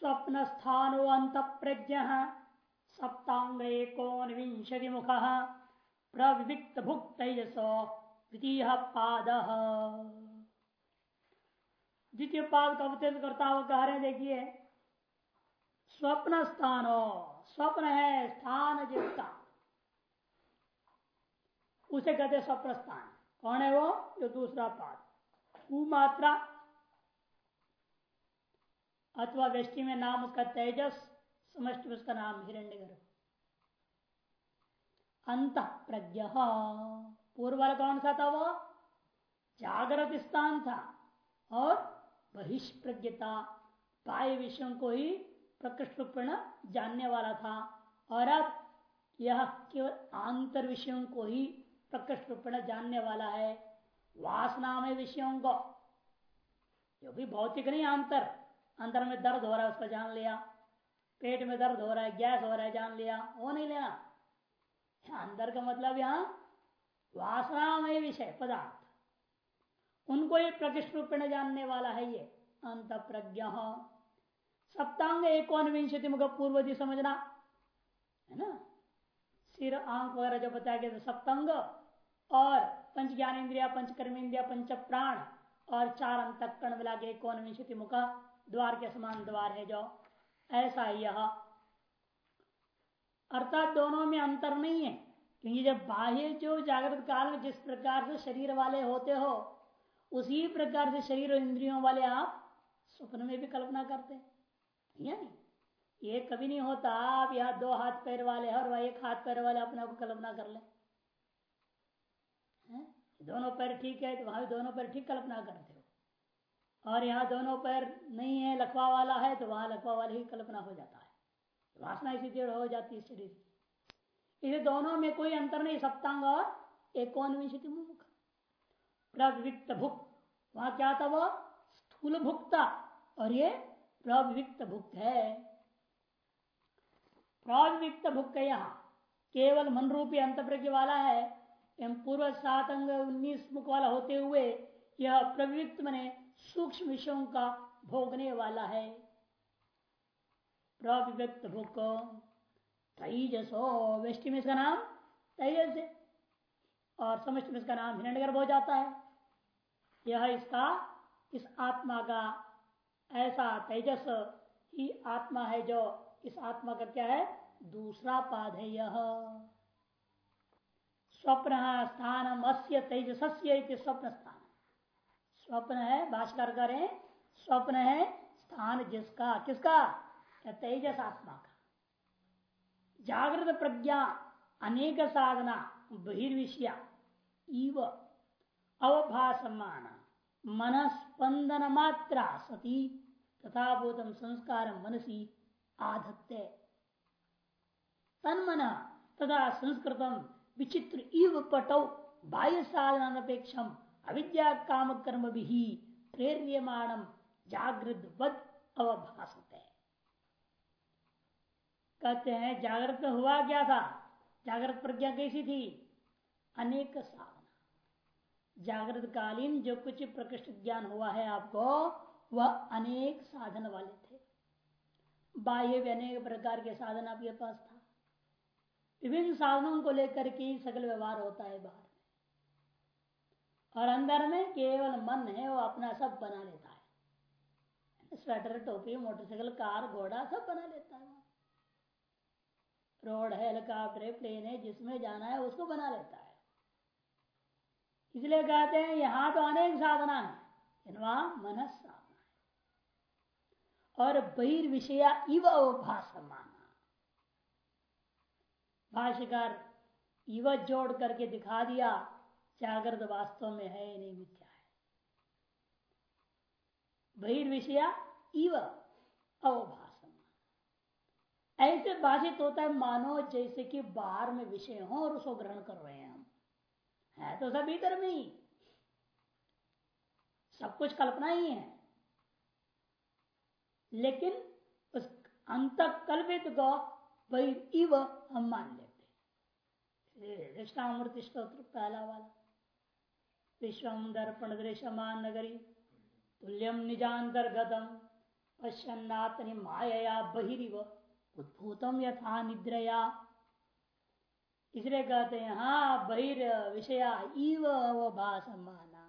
स्वप्न स्थानो अंत प्रज्ञ सप्तांग एकोन मुख प्रविविक्त भुक्त द्वितीय पाद द्वितीय पाद का अवतरण करता हुआ कह रहे देखिए। स्वप्न स्थानो स्वप्न है, स्थान जिसका। उसे कहते स्वप्न स्थान कौन है वो? जो दूसरा पाद। मात्रा अथवा वृष्टि में नाम उसका तेजस, समष्टि में उसका नाम हिरण्य अंत प्रज्ञ पूर्व वाला कौन सा था वो? जागृत स्थान था और बहिष्प्रज्ञता पाए विषयों को ही प्रकृष्ट रूपेण जानने वाला था। और अब यह केवल आंतर विषयों को ही प्रकृष्ट रूपेण जानने वाला है। वासना में विषयों को, जो भी भौतिक नहीं अंतर अंतर में दर्द हो रहा है, उसका जान लिया। पेट में दर्द हो रहा है, गैस हो रहा है, जान लिया। वो नहीं लेना अंदर का मतलब यहाँ वासनामय विषय पदार्थ। उनको ही प्रकृष्ट रूप में जानने वाला है ये अंत प्रज्ञ सप्तांग एक मुख पूर्वधि समझना, है ना? सिर, आँख वगैरह जो बताया गया सप्तंग और पंच ज्ञान इंद्रिया पंच कर्म इंद्रिया पंच प्राण और चार अंत कर्ण मिला के एक मुख। द्वार के समान द्वार है जो ऐसा यह। अर्थात दोनों में अंतर नहीं है, क्योंकि जब बाह्य जो जागृत काल में जिस प्रकार से शरीर वाले होते हो, उसी प्रकार से शरीर और इंद्रियों वाले आप स्वप्न में भी कल्पना करते हैं। ये कभी नहीं होता, आप यहाँ दो हाथ पैर वाले और वह एक हाथ पैर वाले अपने को कल्पना कर ले। दोनों पैर ठीक है तो वहाँ दोनों पैर ठीक कल्पना करते हो। और यहाँ दोनों पैर नहीं है, लखवा वाला है तो वहाँ लखवा वाले ही कल्पना हो जाता है। वासना इसी टेढ़ हो जाती है शरीर की। इसे दोनों में कोई अंतर नहीं, सप्तांग और एकोन विंशति मुख। प्रविक्त भुक वहाँ क्या था वो? स्थूल भुक्ता और ये प्रविक्त भुक्त है। प्रविक्त भुक्त यहाँ। केवल मन रूपी अंत वाला है। पूर्व सात अंग उन्नीस मुख वाला होते हुए यह प्रवृत्त मने सूक्ष्म विषयों का भोगने वाला है। प्रविव्यक्त भूक तैजसो वेष्टि में इसका नाम तेजस है। और समष्टि में इसका नाम हिरण्यगर्भ हो जाता है। यह इसका, इस आत्मा का ऐसा तेजस ही आत्मा है जो इस आत्मा का क्या है? दूसरा पाद है यह। स्वप्न स्थान अस्य तेजस्य स्वप्न स्थान स्वप्न है, भाष्कर करें स्वप्न है स्थान जिसका, किसका? तेजस आत्मा का। जागृत प्रज्ञा, अनेक साधना, बहिर्विषया, इव अवभासमान मन स्पंदन मात्रा सती तथा भूतम संस्कार मनसी आधत्ते। तन्मन तथा संस्कृतम विचित्र इव पटौ, बाह्य साधन अपेक्षम अविद्या काम कर्म भी प्रेर्यमाणम जागृत वद अवभाषते कहते हैं, जागृत में हुआ क्या था? जागृत प्रज्ञा कैसी थी? अनेक साधना। जागृत कालीन जो कुछ प्रकृष्ट ज्ञान हुआ है आपको, वह अनेक साधन वाले थे। बाह्य भी अनेक प्रकार के साधन आपके पास था। विभिन्न साधनों को लेकर के सकल व्यवहार होता है बाहर। और अंदर में केवल मन है, वो अपना सब बना लेता है। स्वेटर, टोपी, मोटरसाइकिल, कार, घोड़ा सब बना लेता है रोड है, हेलीकॉप्टर है, प्लेन है, जिसमें जाना है, उसको बना लेता है। इसलिए कहते हैं, यहाँ तो अनेक साधना है वहाँ मन साधना है। और बहिर्विषया इव अवभाषमाना भाष्यकार इव जोड़ करके दिखा दिया जागृत वास्तव में है नहीं, मिथ्या है। बहिर्विषया इव अवभाष ऐसे भाषित होता है, मानो जैसे कि बाहर में विषय हो और उसको ग्रहण कर रहे हैं हम। है तो सब भीतर में ही। सब कुछ कल्पना ही है। लेकिन उस अंत कल्पित को वही इव हम मान लेते स्त्रोत्र पहला वाला। विश्वम दर्पण दृश्यमान नगरी तुल्यम निजांतर्गतम पश्चन्नातनि माया बहिरिव उद्भूतम यथा निद्रया। इसलिए कहते हैं हाँ बहिर विषया इव भाषमाना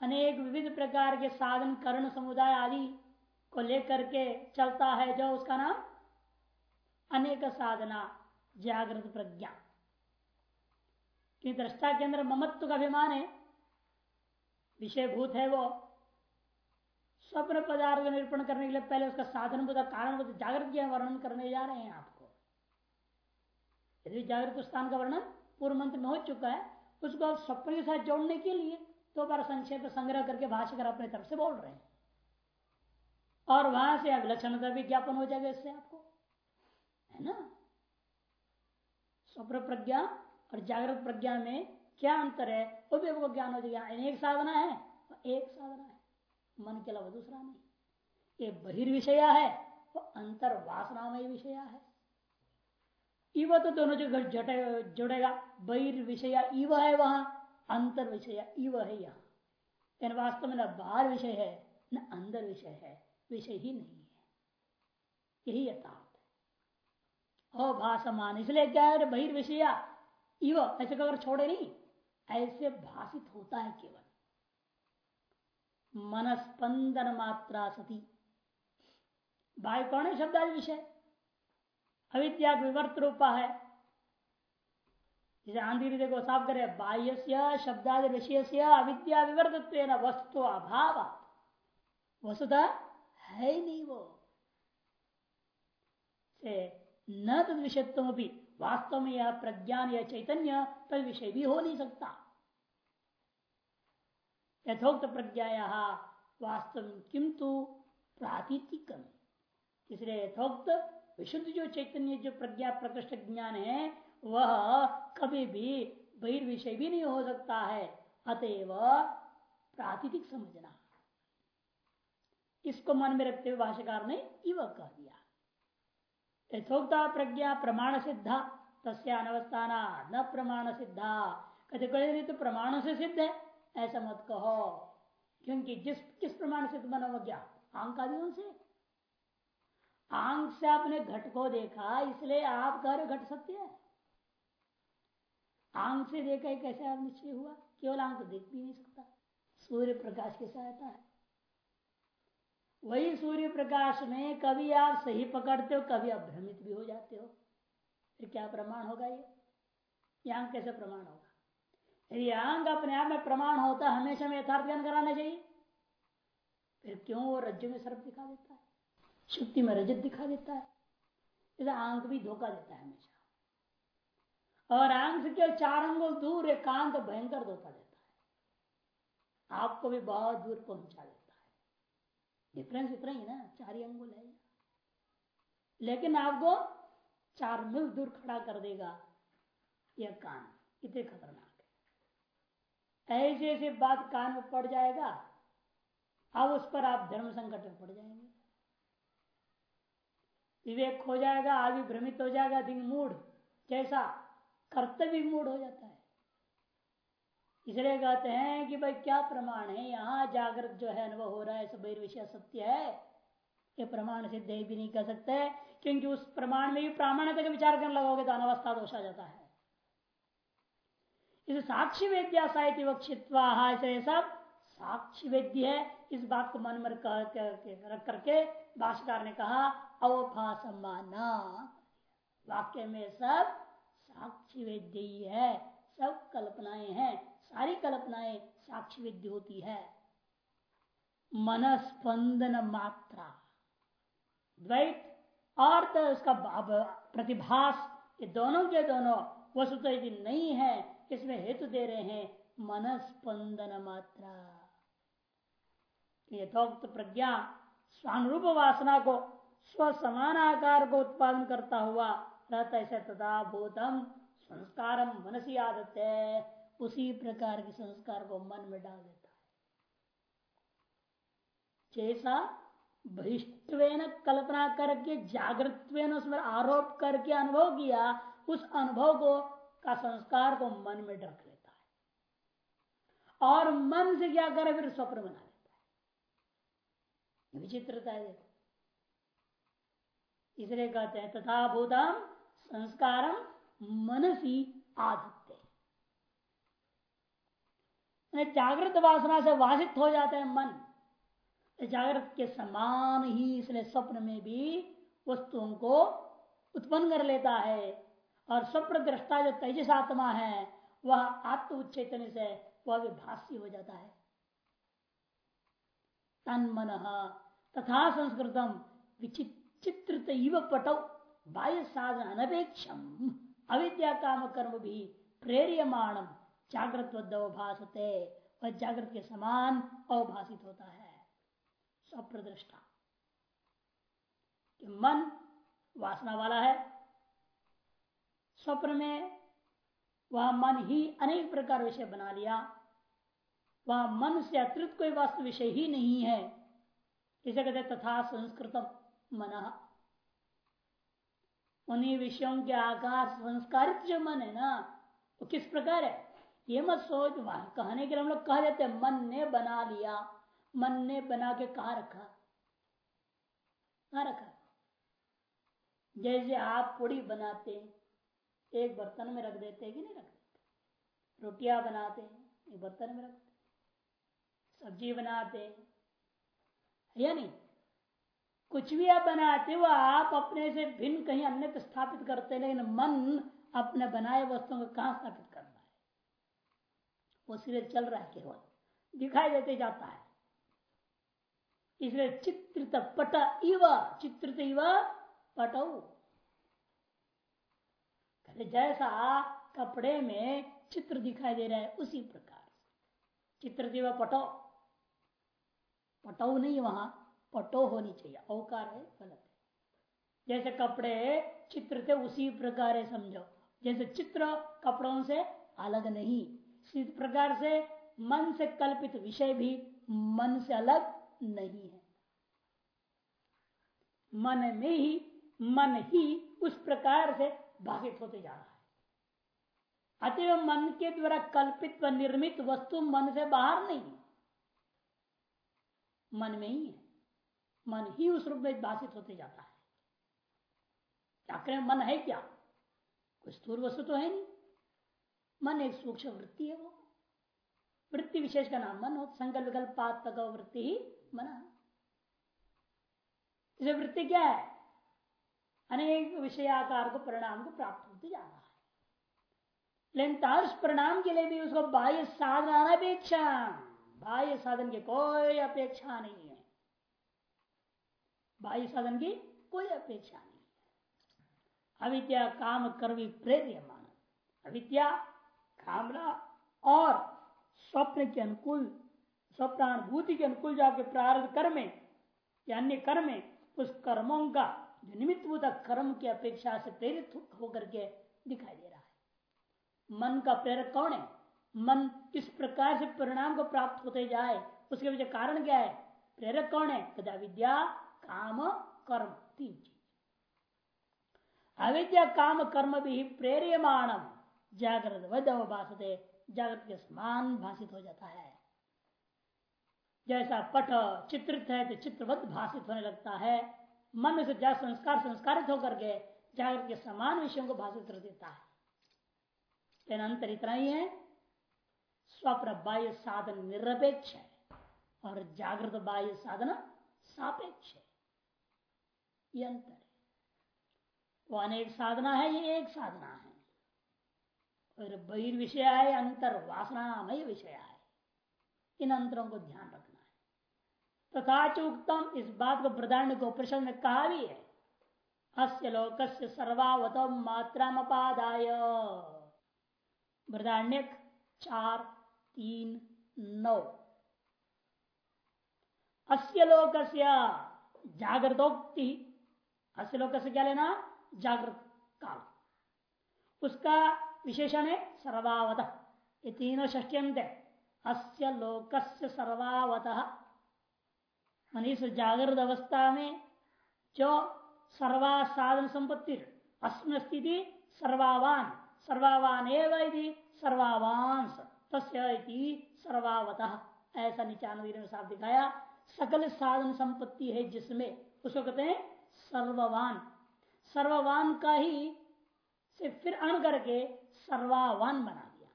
अनेक विविध प्रकार के साधन, कर्ण, समुदाय आदि को लेकर के चलता है जो उसका नाम अनेक साधना, जागृत प्रज्ञा। कि दृष्टा के अंदर ममत्व का अभिमान है। विषय भूत है वो। स्वप्न पदार्थ निरूपण करने के लिए पहले उसका साधन बुद्ध, कारण बुद्ध, जागृत के वर्णन करने जा रहे हैं आपको। यदि जागृत स्थान का वर्णन पूर्व मंत्र में हो चुका है, उसको आप स्वप्न के साथ जोड़ने के लिए दो बार संक्षेप संग्रह करके भाष्यकर अपने तरफ़ से बोल रहे हैं। और वहाँ से विलक्षणता भी ज्ञापन हो जाएगा इससे आपको। है ना? स्वप्न प्रज्ञा और जागृत प्रज्ञा में क्या अंतर है? वो भी आपको ज्ञान हो जाएगा एक साधना है एक साधना है। मन के अलावा दूसरा नहीं। ये बहिर्विषय है, वो अंतर वासनामय विषय है। इव तो दोनों जगह जटे, जुड़ेगा। बहिर्विषय इव है वहाँ, अंतर विषय इव है यहाँ। वास्तव में न बाहर विषय है, न अंदर विषय है, विषय ही नहीं है। यही यथार्थ अभाषमान इसलिए क्या है? बहिर्विषय। इव ऐसे अगर छोड़े नहीं। ऐसे भाषित होता है केवल। मनस्पंदन मात्रा सती। बाय कौन है शब्द विषय? अविद्या विवर्त रूपा है। जैसे आंधी देखो साफ़ करे बाह्य शब्दादि विषय से अविद्या विवर्त वस्तु अभाव वसुधा है ही नहीं वो। से न तद विषयत्व भी वास्तव में यह प्रज्ञान या चैतन्य तद विषय भी हो नहीं सकता। यथोक्त प्रज्ञा वास्तव किंतु प्रातिथिकम इसलिए यथोक्त विशुद्ध जो चैतन्य, जो प्रज्ञा प्रकृष्ट ज्ञान है, वह कभी भी बहिर्विषय भी नहीं हो सकता है। अतएव प्रातिथिक समझना। इसको मन में रखते हुए भाष्यकार ने इव कह दिया। यथोक्ता प्रज्ञा प्रमाण सिद्धा तस्या अनवस्थाना न प्रमाण सिद्धा कहते कहे तो प्रमाण से सिद्ध है ऐसा मत कहो। क्योंकि जिस, किस प्रमाण से बना क्या आंक आदियों से। आँख से आपने घट को देखा, इसलिए आप कह रहे घट सत्य है। आँख से देखा कैसे आप निश्चय हुआ? केवल आँख देख भी नहीं सकता। सूर्य प्रकाश की सहायता है। वही सूर्य प्रकाश में कभी आप सही पकड़ते हो, कभी आप भ्रमित भी हो जाते हो। फिर क्या प्रमाण होगा ये? यहाँ कैसे प्रमाण होगा? यदि अंग अपने आप में प्रमाण होता है, हमेशा में यथार्थ ज्ञान कराना चाहिए। फिर क्यों वो रज्जु में सर्प दिखा देता है? शुक्ति में रजत दिखा देता है। इसे आँख भी धोखा देता है हमेशा। और आँख से केवल चार अंगुल दूर, एकांत भयंकर धोखा देता है। आपको भी बहुत दूर पहुँचा देता डिफरेंस इतना ही ना? चार ही अंगुल है। लेकिन आपको चार मिल दूर खड़ा कर देगा। यह कान इतने खतरनाक है। ऐसे ऐसे बात कान में पड़ जाएगा, अब उस पर आप धर्म संकट में पड़ जाएँगे। विवेक खो जाएगा आदमी भ्रमित हो जाएगा, दिन मूड जैसा कर्तव्य मूड हो जाता है। इसलिए कहते हैं कि भाई क्या प्रमाण है? यहाँ जागृत जो है, अनुभव हो रहा है, सब विषय सत्य है। ये प्रमाण सिद्ध भी नहीं कर सकते, क्योंकि उस प्रमाण में भी प्रामाण्यता का विचार करने लगोगे तो अनवस्था दोष आ जाता है। इस साक्षी वेद्या साहित्य वक्षित्वा ऐसे सब साक्षी वेद्य है। इस बात को मन में रख करके भाषाकार ने कहा अवफासमाना वाक्य में सब साक्षी वेद्य ही है, सब कल्पनाएँ हैं। सारी कल्पनाएँ साक्षी विद्य होती है। मनस्पंदन मात्रा। द्वैत और तो उसका प्रतिभास ये दोनों के दोनों वस्तु यदि नहीं है, इसमें हेतु दे रहे हैं मनस्पंदन मात्रा। यथोक्त प्रज्ञा स्वानुरूप वासना को स्व समान आकार को उत्पादन करता हुआ रहता ऐसे तथा भूतम संस्कार मनसी आदत है उसी प्रकार के संस्कार को मन में डाल देता है। जैसा बहिष्टवेन कल्पना करके जागृत उसमें आरोप करके अनुभव किया, उस अनुभव को, का संस्कार को मन में रख लेता है। और मन से क्या करे, फिर स्वप्न बना लेता विचित्रता है इसलिए कहते हैं, तथा भूतम संस्कारम मनसी आदित्य जागृत वासना से वासित हो जाता है मन। जागृत के समान ही इसलिए स्वप्न में भी वस्तुओं को उत्पन्न कर लेता है। और स्वप्न दृष्टा जो तेजस आत्मा है, वह आत्म उच्चेतन से वह भी भाष्य हो जाता है। तन मन तथा संस्कृतम विचित्रित इव पटो बाह्य साधन अनपेक्षम। अविद्या काम कर्म भी प्रेरियमाणम। जागृत अवभाषते वह जागृत के समान अवभाषित होता है। स्वप्रदृष्टा मन वासना वाला है, स्वप्न में वह मन ही अनेक प्रकार विषय बना लिया, वह मन से अतिरिक्त कोई वास्तु विषय ही नहीं है, इसे कहते तथा संस्कृतम मन। उन्हीं विषयों के आकार संस्कारित जो मन है ना, वो किस प्रकार है? ये मत सोच कहने के लिए हम लोग कह देते मन ने बना लिया। मन ने बना के कहा रखा? कहा रखा? जैसे आप पुड़ी बनाते हैं, एक बर्तन में रख देते हैं कि नहीं रख देते? रोटियाँ बनाते हैं, एक बर्तन में रखते सब्ज़ी बनाते या नहीं? कुछ भी आप बनाते हो, आप अपने से भिन्न कहीं अन्य स्थापित करते लेकिन मन अपने बनाए वस्तुओं को कहाँ स्थापित है वो सिरे चल रहा है केवल। दिखाई देते जाता है। इसलिए चित्रित पट इव, चित्रित इव पटऊ जैसा कपड़े में चित्र दिखाई दे रहा है, उसी प्रकार चित्र दिव पटो। पटो नहीं वहाँ, पटो होनी चाहिए। अवकार है, गलत है। जैसे कपड़े चित्र थे उसी प्रकार है समझो। जैसे चित्र कपड़ों से अलग नहीं। इसी प्रकार से मन से कल्पित विषय भी मन से अलग नहीं है। मन में ही, मन ही उस प्रकार से भाषित होते जा रहा है। अतः मन के द्वारा कल्पित व निर्मित वस्तु मन से बाहर नहीं है। मन में ही है। मन ही उस रूप में भाषित होते जाता है। करें मन है क्या? कोई स्थूल वस्तु तो है नहीं। मन एक सूक्ष्म वृत्ति है वो। वृत्ति विशेष का नाम मन हो संकल्प विकल्प वृत्ति ही मना। इसे वृत्ति क्या है? अनेक विषयाकार को परिणाम को प्राप्त होते जा रहा है। लेकिन तार्स परिणाम के लिए भी उसको बाह्य साधन अपेक्षा। बाह्य साधन की कोई अपेक्षा नहीं है। बाह्य साधन की कोई अपेक्षा नहीं है। अविद्या काम कर्मी प्रेरिय मान अविद्या कामना और स्वप्न के अनुकूल, स्वप्नानुभूति के अनुकूल जाके प्रारंभ कर्म या अन्य कर्म, उस कर्मों का जो निमित्त कर्म की अपेक्षा से प्रेरित होकर के दिखाई दे रहा है। मन का प्रेरक कौन है? मन किस प्रकार से परिणाम को प्राप्त होते जाए, उसके पीछे कारण क्या है? प्रेरक कौन है? कदा विद्या, काम, कर्म, तीन चीज़। अविद्या, काम, कर्म भी प्रेरियमाणम। जागृत भाषते जागृत के समान भाषित हो जाता है। जैसा पट चित्रित है तो चित्रवत भाषित होने लगता है। मन से जैसा संस्कार संस्कारित होकर के जागृत के समान विषयों को भाषित कर देता है। लेकिन अंतर इतना ही है, स्वप्न बाह्य साधन निरपेक्ष है, और जागृत बाह्य साधन सापेक्ष है। ये अंतर वो अनेक साधना है, ये एक साधना है। और बहिर्विषय है अंतर वासनामय विषय है इन अंतरों को ध्यान रखना है। तथा उत्तम इस बात को प्रधान को उपनिषद में कहा भी है। अस्य लोक से सर्वावत मात्रा अपादाय बृदारण्यक चार, तीन, नौ। अस्य लोक जागृतोक्ति। अस्य लोक से क्या लेना? जागृत काल। उसका विशेषण है सर्वावत। ये तीनों षष्ट्यंत है अस्य लोकस्य सर्वावत। मनीष जागृत अवस्था में जो सर्वा साधन संपत्ति अस्म स्थिति सर्वावान सर्वावान एवं सर्वावांश तस्वत ऐसा निचानवीर में साफ़ दिखाया। सकल साधन संपत्ति है जिसमें, उसको कहते हैं सर्ववान। सर्ववान का ही से फिर अण करके सर्वावान बना दिया।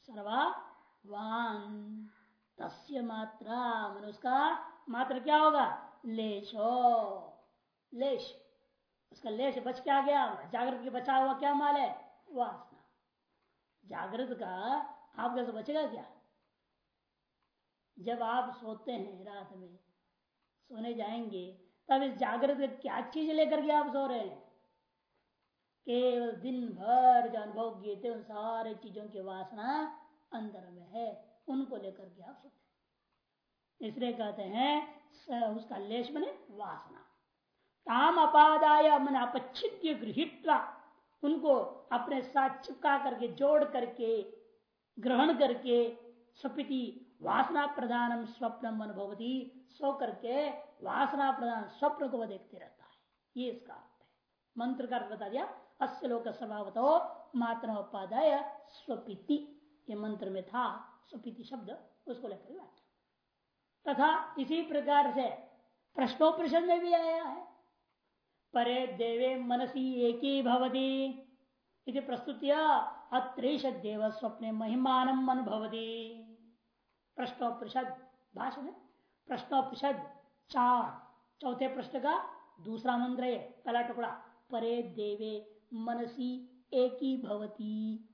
सर्वावान। तस्य मात्रा मनुष्य का मात्र क्या होगा? लेशो। लेश। उसका लेश बच क्या गया? जागृत के बचा हुआ क्या माल है? वासना। जागृत का आप कैसे बचेगा क्या? जब आप सोते हैं रात में, सोने जाएँगे, तब इस जागृत क्या चीज़ लेकर के आप सो रहे हैं? केवल दिन भर जो अनुभव किए थे उन सारे चीज़ों की वासना अंदर में है, उनको लेकर के आप इसलिए कहते हैं उसका लेश बने वासना। ताम अपादाय मन अपच्छिद्य गृहित्वा, उनको अपने साथ चिपका करके, जोड़ करके, ग्रहण करके, स्वपिति वासना प्रधान स्वप्न अनुभवती सो करके वासना प्रधान स्वप्न को वह देखते रहता है। ये इसका अर्थ है। मंत्र का बता दिया अस्य लोक मात्र उपादाय स्वपिति, ये मंत्र में था, स्वपिति शब्द, उसको लेकर व्याख्या। तथा इसी प्रकार से प्रश्नोपरिषद में भी आया है। परे देवे मनसी एक भवती, इति प्रस्तुतिया अत्रेश देव स्वप्ने महिमान अनुभवती। प्रश्नोपरिषद भाषण है प्रश्नोपरिषद चार, चौथे प्रश्न का दूसरा मंत्र है, पहला टुकड़ा, परे देवे मनसी एक भवती।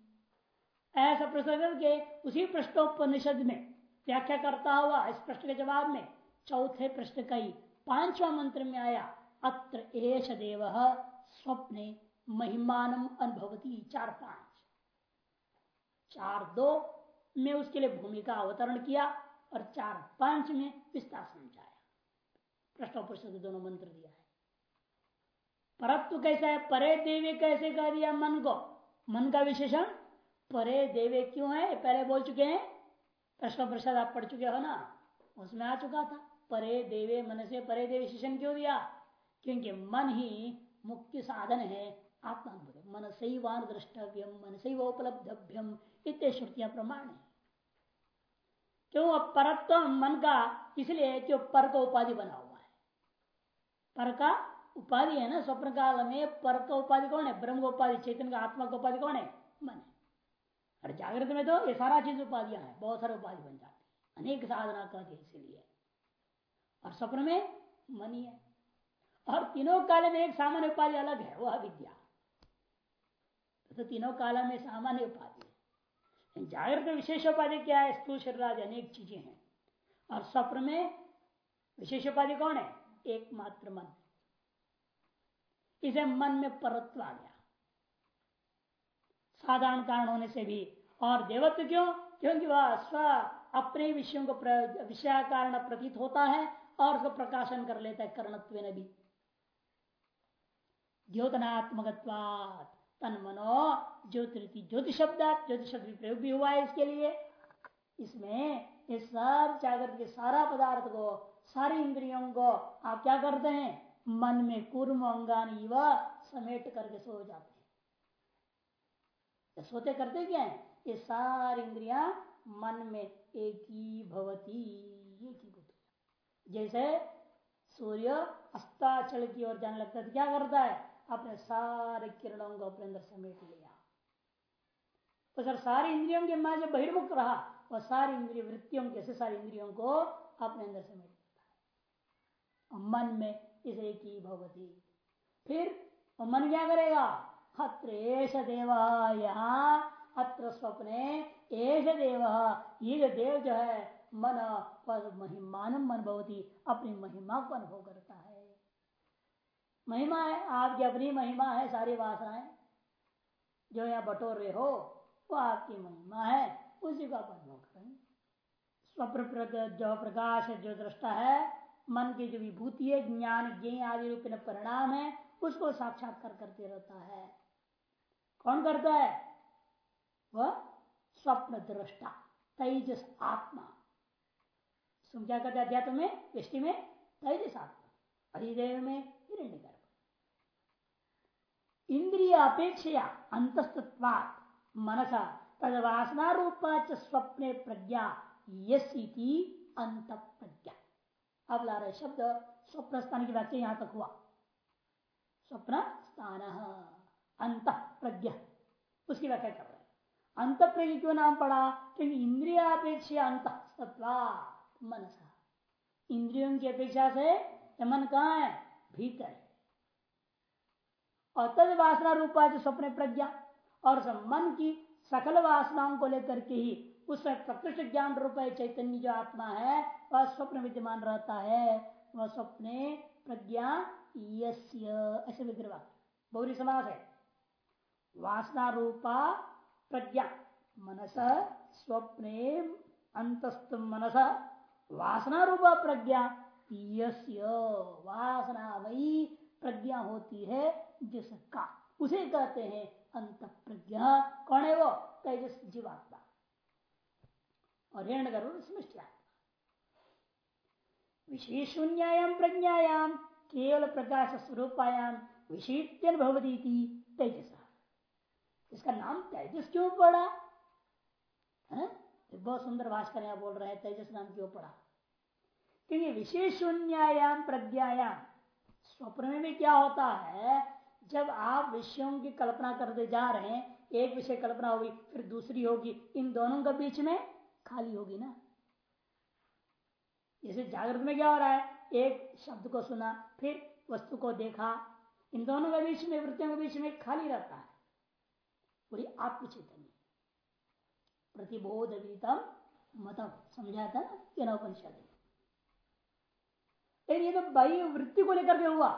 ऐसा प्रश्न करके उसी प्रश्नोपनिषद में व्याख्या करता हुआ, इस प्रश्न के जवाब में चौथे प्रश्न का ही पांचवा मंत्र में आया, अत्र एश देव स्वप्ने महिमान अनुभवती। चार पाँच। चार दो में उसके लिए भूमिका अवतरण किया और चार पाँच में विस्तार समझाया। प्रश्नोपरिषद दोनों मंत्र दिया है। परत्व कैसा है? परे देवे कैसे कह दिया मन को? मन का विशेषण, परे देवे क्यों है? पहले बोल चुके हैं। प्रश्न प्रसाद आप पढ़ चुके हो ना? उसमें आ चुका था। परे देवे, मन से परे देवे विशेषण क्यों दिया? क्योंकि मन ही मुख्य साधन है, आत्मानुभूति। मन सही वान द्रष्टव्यम, मन सही उपलब्धभ्यम इतने श्रुतियाँ प्रमाण है। क्यों? परत्व मन का इसलिए क्यों पर का उपाधि बना हुआ है। पर का उपाधि है ना? स्वप्न काल में पर का उपाधि कौन है? ब्रह्म उपाधि चेतन का आत्मा का उपाधि कौन है? मन है। और जागृत में तो ये सारा चीज़ उपाधियाँ हैं। बहुत सारे उपाधि बन जाते हैं। अनेक साधना कहते इसलिए। और स्वप्न में मन ही है। और तीनों काल में एक सामान्य उपाधि अलग है, वह विद्या। तो तीनों काल में सामान्य उपाधि है। जागृत विशेष उपाधि क्या है? स्थूल शरीर अनेक चीज़ें हैं। और स्वप्न में विशेष उपाधि कौन है? एकमात्र मन। इसे मन में परत्व आ गया। साधारण कारण होने से भी। और देवत्व क्यों? क्योंकि वह स्व अपने विषयों को विषय कारण प्रतीत होता है और उसको प्रकाशन कर लेता है कर्णत्व भी। द्योतनात्मक तन मनो ज्योति ज्योति शब्द ज्योति शब्द प्रयोग भी हुआ है इसके लिए। इसमें इस सब जागृत के सारा पदार्थ को, सारी इंद्रियों को आप क्या करते हैं? मन में कुर्म अंगान युवा समेट करके सो जाते हैं। सोते करते क्या है? ये सारी इंद्रिया मन में एक ही। भवती जैसे सूर्य अस्ताचल की ओर जाने लगता है तो क्या करता है? अपने सारे किरणों को अपने अंदर समेट लिया। तो सर, सारी इंद्रियों के माँ जब बहिर्मुख रहा, वह सारी इंद्रिय वृत्तियों के सारी इंद्रियों को अपने अंदर समेट लेता है। मन में इसे की भवती। फिर मन क्या करेगा? अत्र देव, यहाँ अत्र स्वप्ने एश देव। ये देव जो है, मन पर महिमान मन भवती अपनी महिमा को अनुभव करता है। महिमा है, आपकी अपनी महिमा है, सारी वासनाएँ। जो यहाँ बटोर रहे हो, वो आपकी महिमा है, उसी को आप अनुभव करेंगे। स्वप्र जो प्रकाश, जो दृष्टा है मन की जो विभूति है, ज्ञान ज्ञ आदि रूप में परिणाम है, उसको साक्षात्कार करते रहता है। कौन करता है? वह स्वप्न दृष्टा, तेजस आत्मा। क्या कहते अध्यात्म में? दृष्टि में तेजस आत्मा अधिदेव में हिरण्य गर्भ इंद्रिय अपेक्षा अंतस्तत्वात मनसा तद वासना रूपा स्वप्ने प्रज्ञा यसी अंत प्रज्ञा अब ला रहे शब्द स्वप्न स्थान की व्याख्या यहाँ तक हुआ। स्वप्न स्थान अंत प्रज्ञा उसकी व्याख्या कर रहे अंत प्रज्ञा क्यों नाम पड़ा? क्योंकि इंद्रियापेक्षा अंत मनस। इंद्रियों की अपेक्षा से मन कहा है? भीतर है। और तद वासना रूपा जो स्वप्न प्रज्ञा और मन की सकल वासनाओं को लेकर के ही उस प्रकृष्ट ज्ञान रूप चैतन्य जो आत्मा है, वह स्वप्न विद्यमान रहता है। वह स्वप्ने प्रज्ञा ऐसे विग्रह बहुरी समाज है। वासना रूपा प्रज्ञा। मनस स्वप्ने अंतस्त मनस। वासना रूपा प्रज्ञा यस्य। वासना वही प्रज्ञा होती है जिसका। उसे कहते हैं अंत प्रज्ञा। कौन है वो? तेजस जीवात्मा। और हिरण गर्भ समृष्टिया विशेष शून्यायाम प्रज्ञायाम केवल प्रकाश स्वरूपायाम विशीत्यन भवती तेजस। इसका नाम तेजस क्यों पड़ा? है? बहुत सुंदर भाषकर यहाँ बोल रहे हैं, तेजस नाम क्यों पड़ा? क्योंकि विशेष शून्यायाम प्रज्ञायाम स्वप्न में क्या होता है, जब आप विषयों की कल्पना करते जा रहे हैं, एक विषय कल्पना होगी, फिर दूसरी होगी, इन दोनों के बीच में खाली होगी ना। जैसे जागृत में क्या हो रहा है? एक शब्द को सुना, फिर वस्तु को देखा। इन दोनों के बीच में, वृत्तियों के बीच में खाली रहता है। पूरी आत्मचेतनी प्रतिबोध मतम समझा था ना लेकिन ये तो बाह्य वृत्ति को लेकर के हुआ,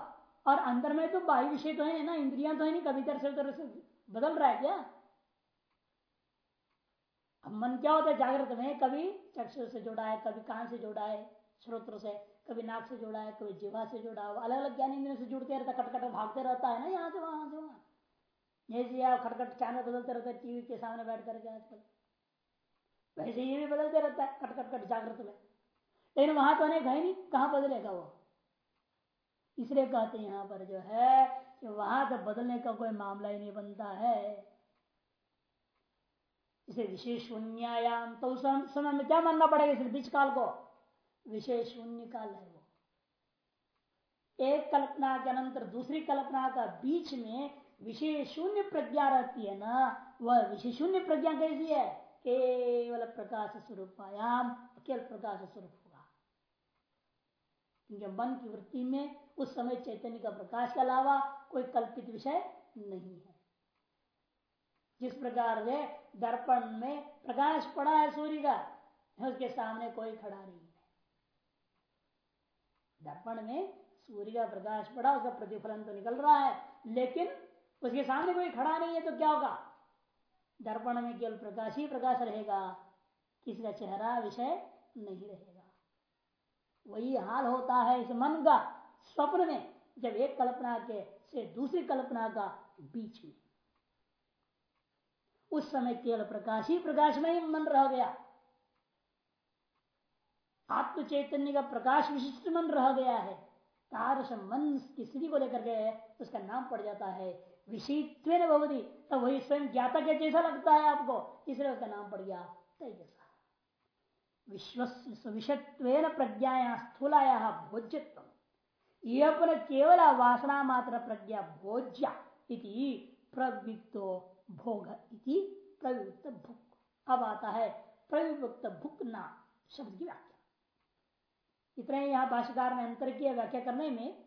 और अंदर में तो बाह्य विषय तो है ना, इंद्रिया तो है नहीं, कभी तरह से बदल रहा है क्या? मन क्या होता है? जागृत में कभी चक्षु से जुड़ा है कभी कान से जुड़ा है श्रोत्र से, कभी नाक से जुड़ा है कभी जीवा से जुड़ा है अलग अलग ज्ञान इंद्रियों से जुड़ते रहता खटखट भागते रहता है ना यहाँ से, वहाँ से, वहाँ। जैसे आप खटखट चैनल बदलते रहते हैं, टीवी के सामने बैठ करके आजकल। वैसे ये भी बदलते रहता है खटखट खट जागृत में। लेकिन वहाँ तो अनेक है नहीं। कहाँ बदलेगा वो? इसलिए कहते हैं यहाँ पर जो है कि वहाँ तो बदलने का कोई मामला ही नहीं बनता है। इसे विशेष शून्यायाम तो उस समय में क्या मानना पड़ेगा इस बीच काल को? विशेष शून्य काल है वो। एक कल्पना के अनंतर दूसरी कल्पना का बीच में विशेष शून्य प्रज्ञा रहती है ना, वह विशेष शून्य प्रज्ञा कैसी है? केवल प्रकाश स्वरूप आयाम, केवल प्रकाश स्वरूप होगा। क्योंकि मन की वृत्ति में उस समय चैतन्य का प्रकाश के अलावा कोई कल्पित विषय नहीं है। जिस प्रकार से दर्पण में प्रकाश पड़ा है सूर्य का, उसके सामने कोई खड़ा नहीं है। दर्पण में सूर्य का प्रकाश पड़ा, उसका प्रतिफलन तो निकल रहा है, लेकिन उसके सामने कोई खड़ा नहीं है तो क्या होगा? दर्पण में केवल प्रकाश ही प्रकाश रहेगा किसी का चेहरा विषय नहीं रहेगा। वही हाल होता है इस मन का, स्वप्न में, जब एक कल्पना के से दूसरी कल्पना का बीच में। उस समय केवल प्रकाश ही प्रकाश में ही मन रह गया। आत्म चैतन्य का प्रकाश विशिष्ट मन रह गया है। तारस मन की स्थिति को लेकर के उसका नाम पड़ जाता है विषित्व भवती। तो वही स्वयं ज्ञाता के जैसा लगता है आपको। इसलिए उसका नाम पड़ गया तेजस। विश्वत्व प्रज्ञाया स्थूलाया भोज्यत्व केवल वासना मात्र प्रज्ञा भोज्या प्रवृत्तो भोग इति प्रयुक्त भुक। अब आता है प्रयुक्त भुक ना, शब्द की व्याख्या। इतना यहाँ भाष्यकार ने अंतर किया व्याख्या करने में,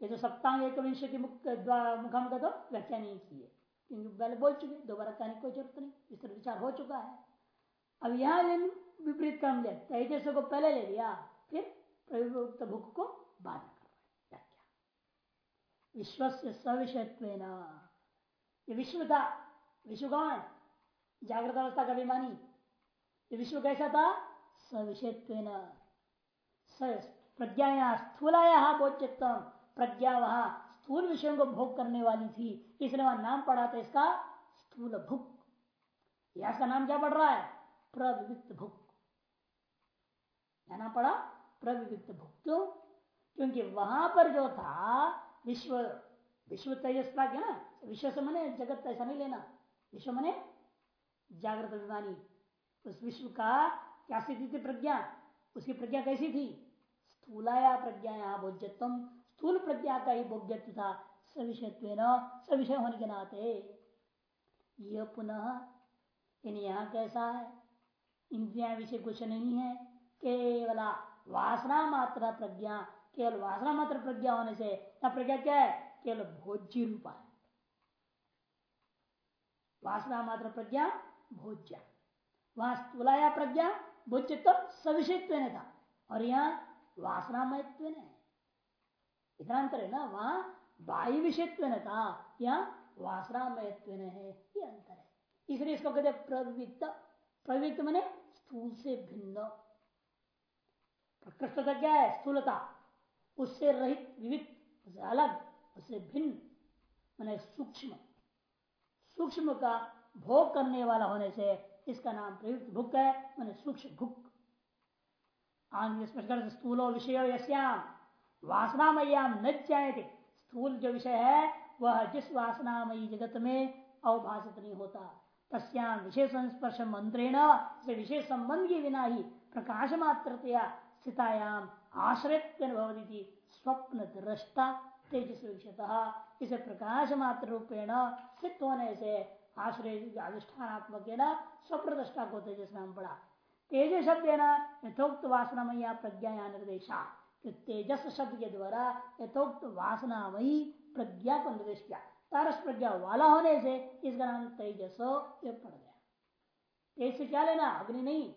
ये जो सप्तांग एक विंशति मुखम का तो व्याख्या नहीं की है। क्योंकि पहले बोल चुके, दोबारा कहने की कोई ज़रूरत नहीं, इस तरह विचार हो चुका है। अब यहाँ विपरीत क्रम लिया तेजस को पहले ले लिया, फिर प्रयुक्त भूख को बाद में विश्व से सविषयत्व ये विश्व था विश्व कौन जागृत अवस्था का अभिमानी। ये विश्व कैसा था? सविषयत्व स्थूलाया बोचितम प्रज्ञा वहाँ स्थूल विषयों को भोग करने वाली थी। इसलिए वहाँ नाम पड़ा था इसका स्थूल भूख यह नाम क्या पड़ रहा है? प्रविविक्त भुक कहना पड़ा प्रविविक्त भुक क्यों? क्योंकि वहाँ पर जो था, विश्व विश्व तेजस क्या ना विश्व से मने जगत ऐसा नहीं लेना। विश्व मने जागृत अभिमानी। उस विश्व का क्या स्थिति थी प्रज्ञा? उसकी प्रज्ञा कैसी थी? स्थूलाया प्रज्ञा यहाँ भोज्यत्म स्थूल प्रज्ञा का ही भोग्यत्व था। सविषयत्व सविषय होने के नाते। यह पुनः इन यहाँ कैसा है? इंद्रिया विषय कुछ नहीं है। केवल वासना मात्र प्रज्ञा, केवल वासना मात्र प्रज्ञा होने से। प्रज्ञा क्या है? केवल भोज्य रूपा है वासना मात्र प्रज्ञा, भोज्या। वहाँ स्थूलाया प्रज्ञा भोज्य तो। सविषयत्व था और यहाँ वासनामयत्व ने इतना अंतर है ना वहाँ वायु विषयत्व ने था यहाँ वासनामयत्व है, ये अंतर है। इसलिए इसको कहते प्रवृत्त। प्रवृत्त मैंने स्थूल से भिन्न। प्रकृष्टता क्या है? स्थूलता। उससे रहित विविध अलग उससे भिन्न, मैंने सूक्ष्म। सूक्ष्म का भोग करने वाला होने से इसका नाम प्रयुक्त भुक है, मैंने सूक्ष्म भुक आंग्ल स्थूल विषय यश्याम वासनामयाम न थे स्थूल जो विषय है, वह जिस वासनामयी जगत में अवभाषित नहीं होता तस्याम विशेष संस्पर्श मंत्रेण से विशेष संबंध के बिना ही प्रकाश मात्रतया स्थितायाम आश्रय स्वप्न दृष्टा इसे प्रकाश मात्र रूपेण सिद्ध होने से आश्रय अधिष्ठानात्मक स्वप्न दृष्टा को तेजस नाम पड़ा। तेज शब्द यथोक्त वासनामयी प्रज्ञा या निर्देशा। तेजस शब्द के द्वारा यथोक्त वासनामयी प्रज्ञा को निर्देश किया। तारस प्रज्ञा वाला होने से इसका नाम तेजस पड़ गया। तेज से क्या लेना? अग्नि नहीं।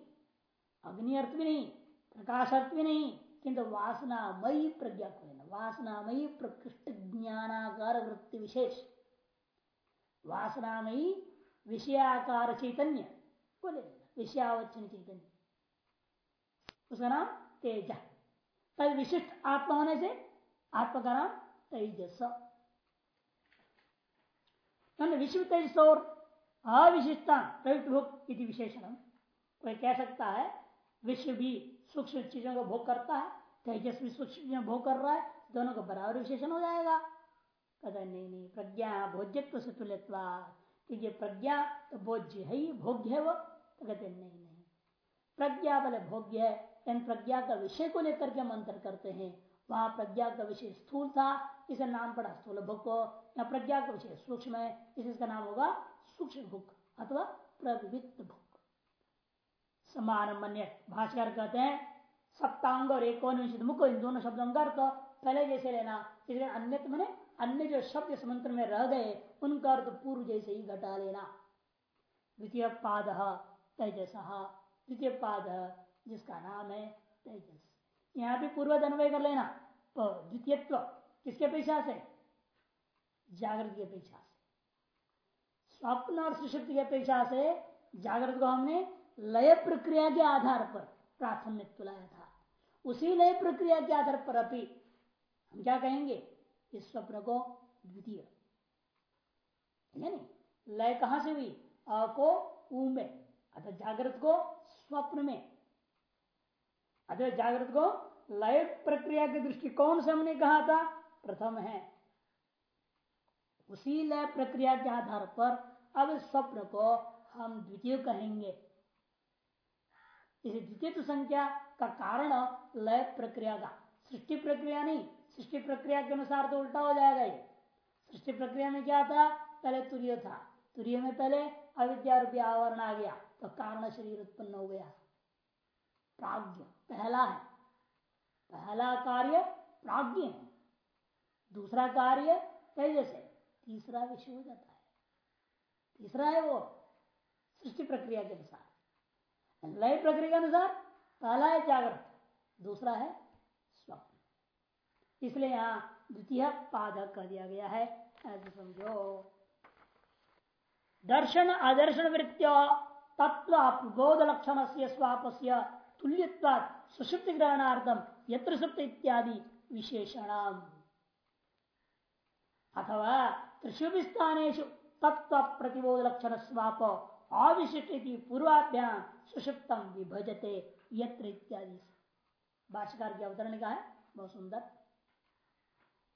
अग्नि अर्थ भी नहीं। प्रकाश अर्थ भी नहीं। किंतु वासनामयी प्रज्ञा को वासनामयी प्रकृष्ट ज्ञानाकार वृत्ति विशेष वासनामयी विषयाकार चैतन्य को लेना विषयावचन चैतन्य। उसका नाम तेज तद विशिष्ट आत्मा होने से आत्मा का नाम तेजस। विश्व तेजस और अविशिष्टा प्रयुक्त इति विशेषण कोई कह सकता है, विश्व भी सूक्ष्म चीज़ों को भोग करता है, तेजस भी सूक्ष्म चीज़ों भोग कर रहा है दोनों का बराबर विशेषण हो जाएगा। कहते नहीं नहीं, प्रज्ञा भोज्यत्व से तुल्यत्वा क्योंकि प्रज्ञा तो भोज्य है ही, भोग्य है वो। तो कहते नहीं नहीं। प्रज्ञा बल, भोग्य है। इन प्रज्ञा का विषय को लेकर के मंत्र करते हैं। वहाँ प्रज्ञा का विषय स्थूल था, इसे नाम पड़ा स्थूल भुक या प्रज्ञा का विषय सूक्ष्म है, इसे इसका नाम होगा सूक्ष्म भुक अथवा प्रवृत्त भुक समान मन्य भाषकर कहते हैं, सप्तांग और एक मुख, इन दोनों शब्दों का अर्थ पहले जैसे लेना इसलिए अन्य मैंने अन्य जो शब्द इस मंत्र में रह गए, उनका अर्थ पूर्व जैसे ही घटा लेना। द्वितीय पाद तेजस द्वितीय पाद जिसका नाम है तेजस। यहाँ भी पूर्व अन्वय कर लेना। तो द्वितीयत्व किसके अपेक्षा से? जागृत की अपेक्षा से। स्वप्न और सुशक्ति की अपेक्षा से जागृत को हमने लय प्रक्रिया के आधार पर प्राथमिक लाया था। उसी लय प्रक्रिया के आधार पर अभी हम क्या कहेंगे? इस स्वप्न को द्वितीय। लय कहाँ से हुई? अ को ऊ में। अतः जागृत को स्वप्न में। अतः जागृत को लय प्रक्रिया के दृष्टिकोण से हमने कहा था, प्रथम है। उसी लय प्रक्रिया के आधार पर अब स्वप्न को हम द्वितीय कहेंगे। इस द्वितीय संख्या का कारण लय प्रक्रिया का। सृष्टि प्रक्रिया नहीं सृष्टि प्रक्रिया के अनुसार तो उल्टा हो जाएगा ये सृष्टि प्रक्रिया में क्या था? पहले तुरीय था। तुरीय में पहले अविद्या रूपी आवरण आ गया तो कारण शरीर उत्पन्न हो गया। प्राज्ञ, पहला है। पहला कार्य प्राज्ञ है। दूसरा कार्य तेजस है। तीसरा विषय हो जाता है। तीसरा है वो सृष्टि प्रक्रिया के अनुसार। लय प्रक्रिया के अनुसार पहला है जागृत, दूसरा है इसलिए यहाँ द्वितीय पादक कर दिया गया है। ऐसे समझो। दर्शन, आदर्शन वृत्ति तत्व बोध लक्षण से स्वापस्य, तुल्यत्व सुषुप्ति ग्रहणार्थम यत्र सुप्त इत्यादि विशेषण अथवा त्रिशुभि स्थानेशु तत्व प्रतिबोध लक्षण स्वाप अविशिष्ट पूर्वाभ्याम सुषुप्तम विभजते, यत्र इत्यादि। भाष्यकार के अवतरण का है, बहुत सुंदर।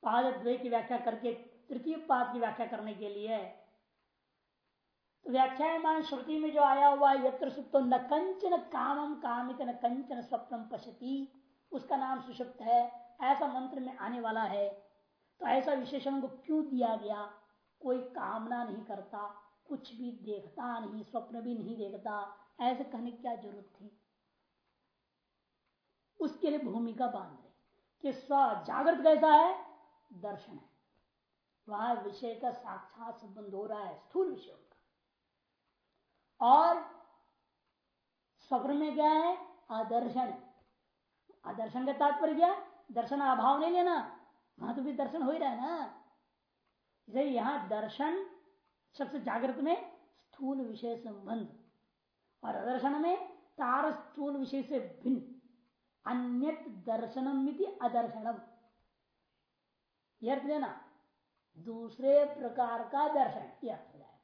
पाद द्वय की व्याख्या करके, तृतीय पाद की व्याख्या करने के लिए। तो व्याख्यान श्रुति में जो आया हुआ यत्र सुप्त न कंचन कामम कामित न कंचन स्वप्नम पशती उसका नाम सुषुप्त है। ऐसा मंत्र में आने वाला है। तो ऐसा विशेषण को क्यों दिया गया? कोई कामना नहीं करता, कुछ भी देखता नहीं, स्वप्न भी नहीं देखता। ऐसे कहने की क्या ज़रूरत थी? उसके लिए भूमिका बाँध रहे। कि स्व जागृत कैसा है? दर्शन है। वहाँ विषय का साक्षात संबंध हो रहा है, स्थूल विषयों का। और स्वप्न में क्या है? आदर्शन आदर्शन का तात्पर्य क्या? दर्शन अभाव नहीं लेना। वहाँ तो भी दर्शन हो ही रहा है ना। इसलिए यहाँ दर्शन सबसे जागृत में स्थूल विषय संबंध। और अदर्शन में तार स्थूल विषय से भिन्न। अन्य दर्शनम अदर्शनम। यह अर्थ लेना। दूसरे प्रकार का दर्शन, यह अर्थ हो जाएगा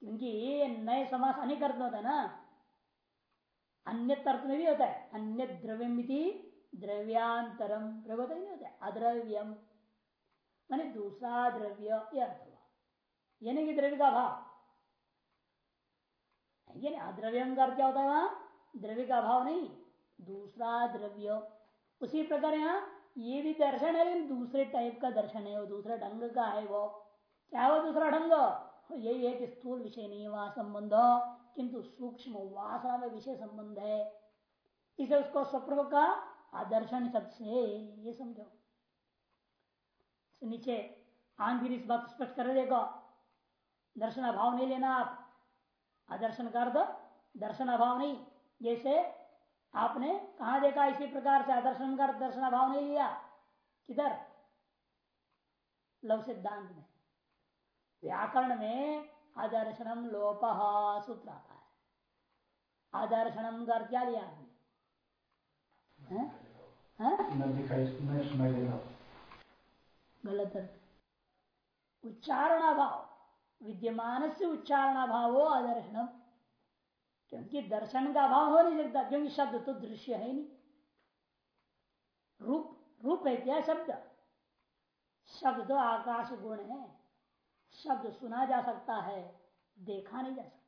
क्योंकि नए समास अनेक अर्थ होता है ना। अन्य अर्थ में भी होता है। अन्य द्रव्यमिति द्रव्यांतरम प्रबोध नहीं होता है। अद्रव्यम, माने दूसरा द्रव्य, यह अर्थ हुआ। यानी कि द्रव्य का भाव। अद्रव्यम का क्या होता है वहाँ? द्रव्य का भाव नहीं। दूसरा द्रव्य। उसी प्रकार यहाँ ये भी दर्शन है लेकिन दूसरे टाइप का दर्शन है, वो दूसरे ढंग का है वो। क्या वो दूसरा ढंग यही है कि स्थूल विषय नहीं वहाँ संबंध किंतु सूक्ष्म वासना में विषय संबंध है। इसे उसको स्वप्न का आदर्शन शब्द से ये समझो। नीचे आंधी इस बात स्पष्ट कर देगा दर्शन अभाव नहीं लेना आप। आदर्शन कर दो दर्शन अभाव नहीं। जैसे आपने कहा देखा इसी प्रकार से आदर्शन कर दर्शन भाव नहीं लिया? किधर? लव सिद्धांत में। व्याकरण में आदर्शनम लोप सूत्र आता है। आदर्शनम कर क्या लिया आपने? गलत उच्चारण अभाव विद्यमान से उच्चारण अभाव आदर्शनम। क्योंकि दर्शन का अभाव हो नहीं सकता, क्योंकि शब्द तो दृश्य है नहीं। रूप रूप है क्या शब्द? शब्द तो आकाश गुण है। शब्द सुना जा सकता है, देखा नहीं जा सकता।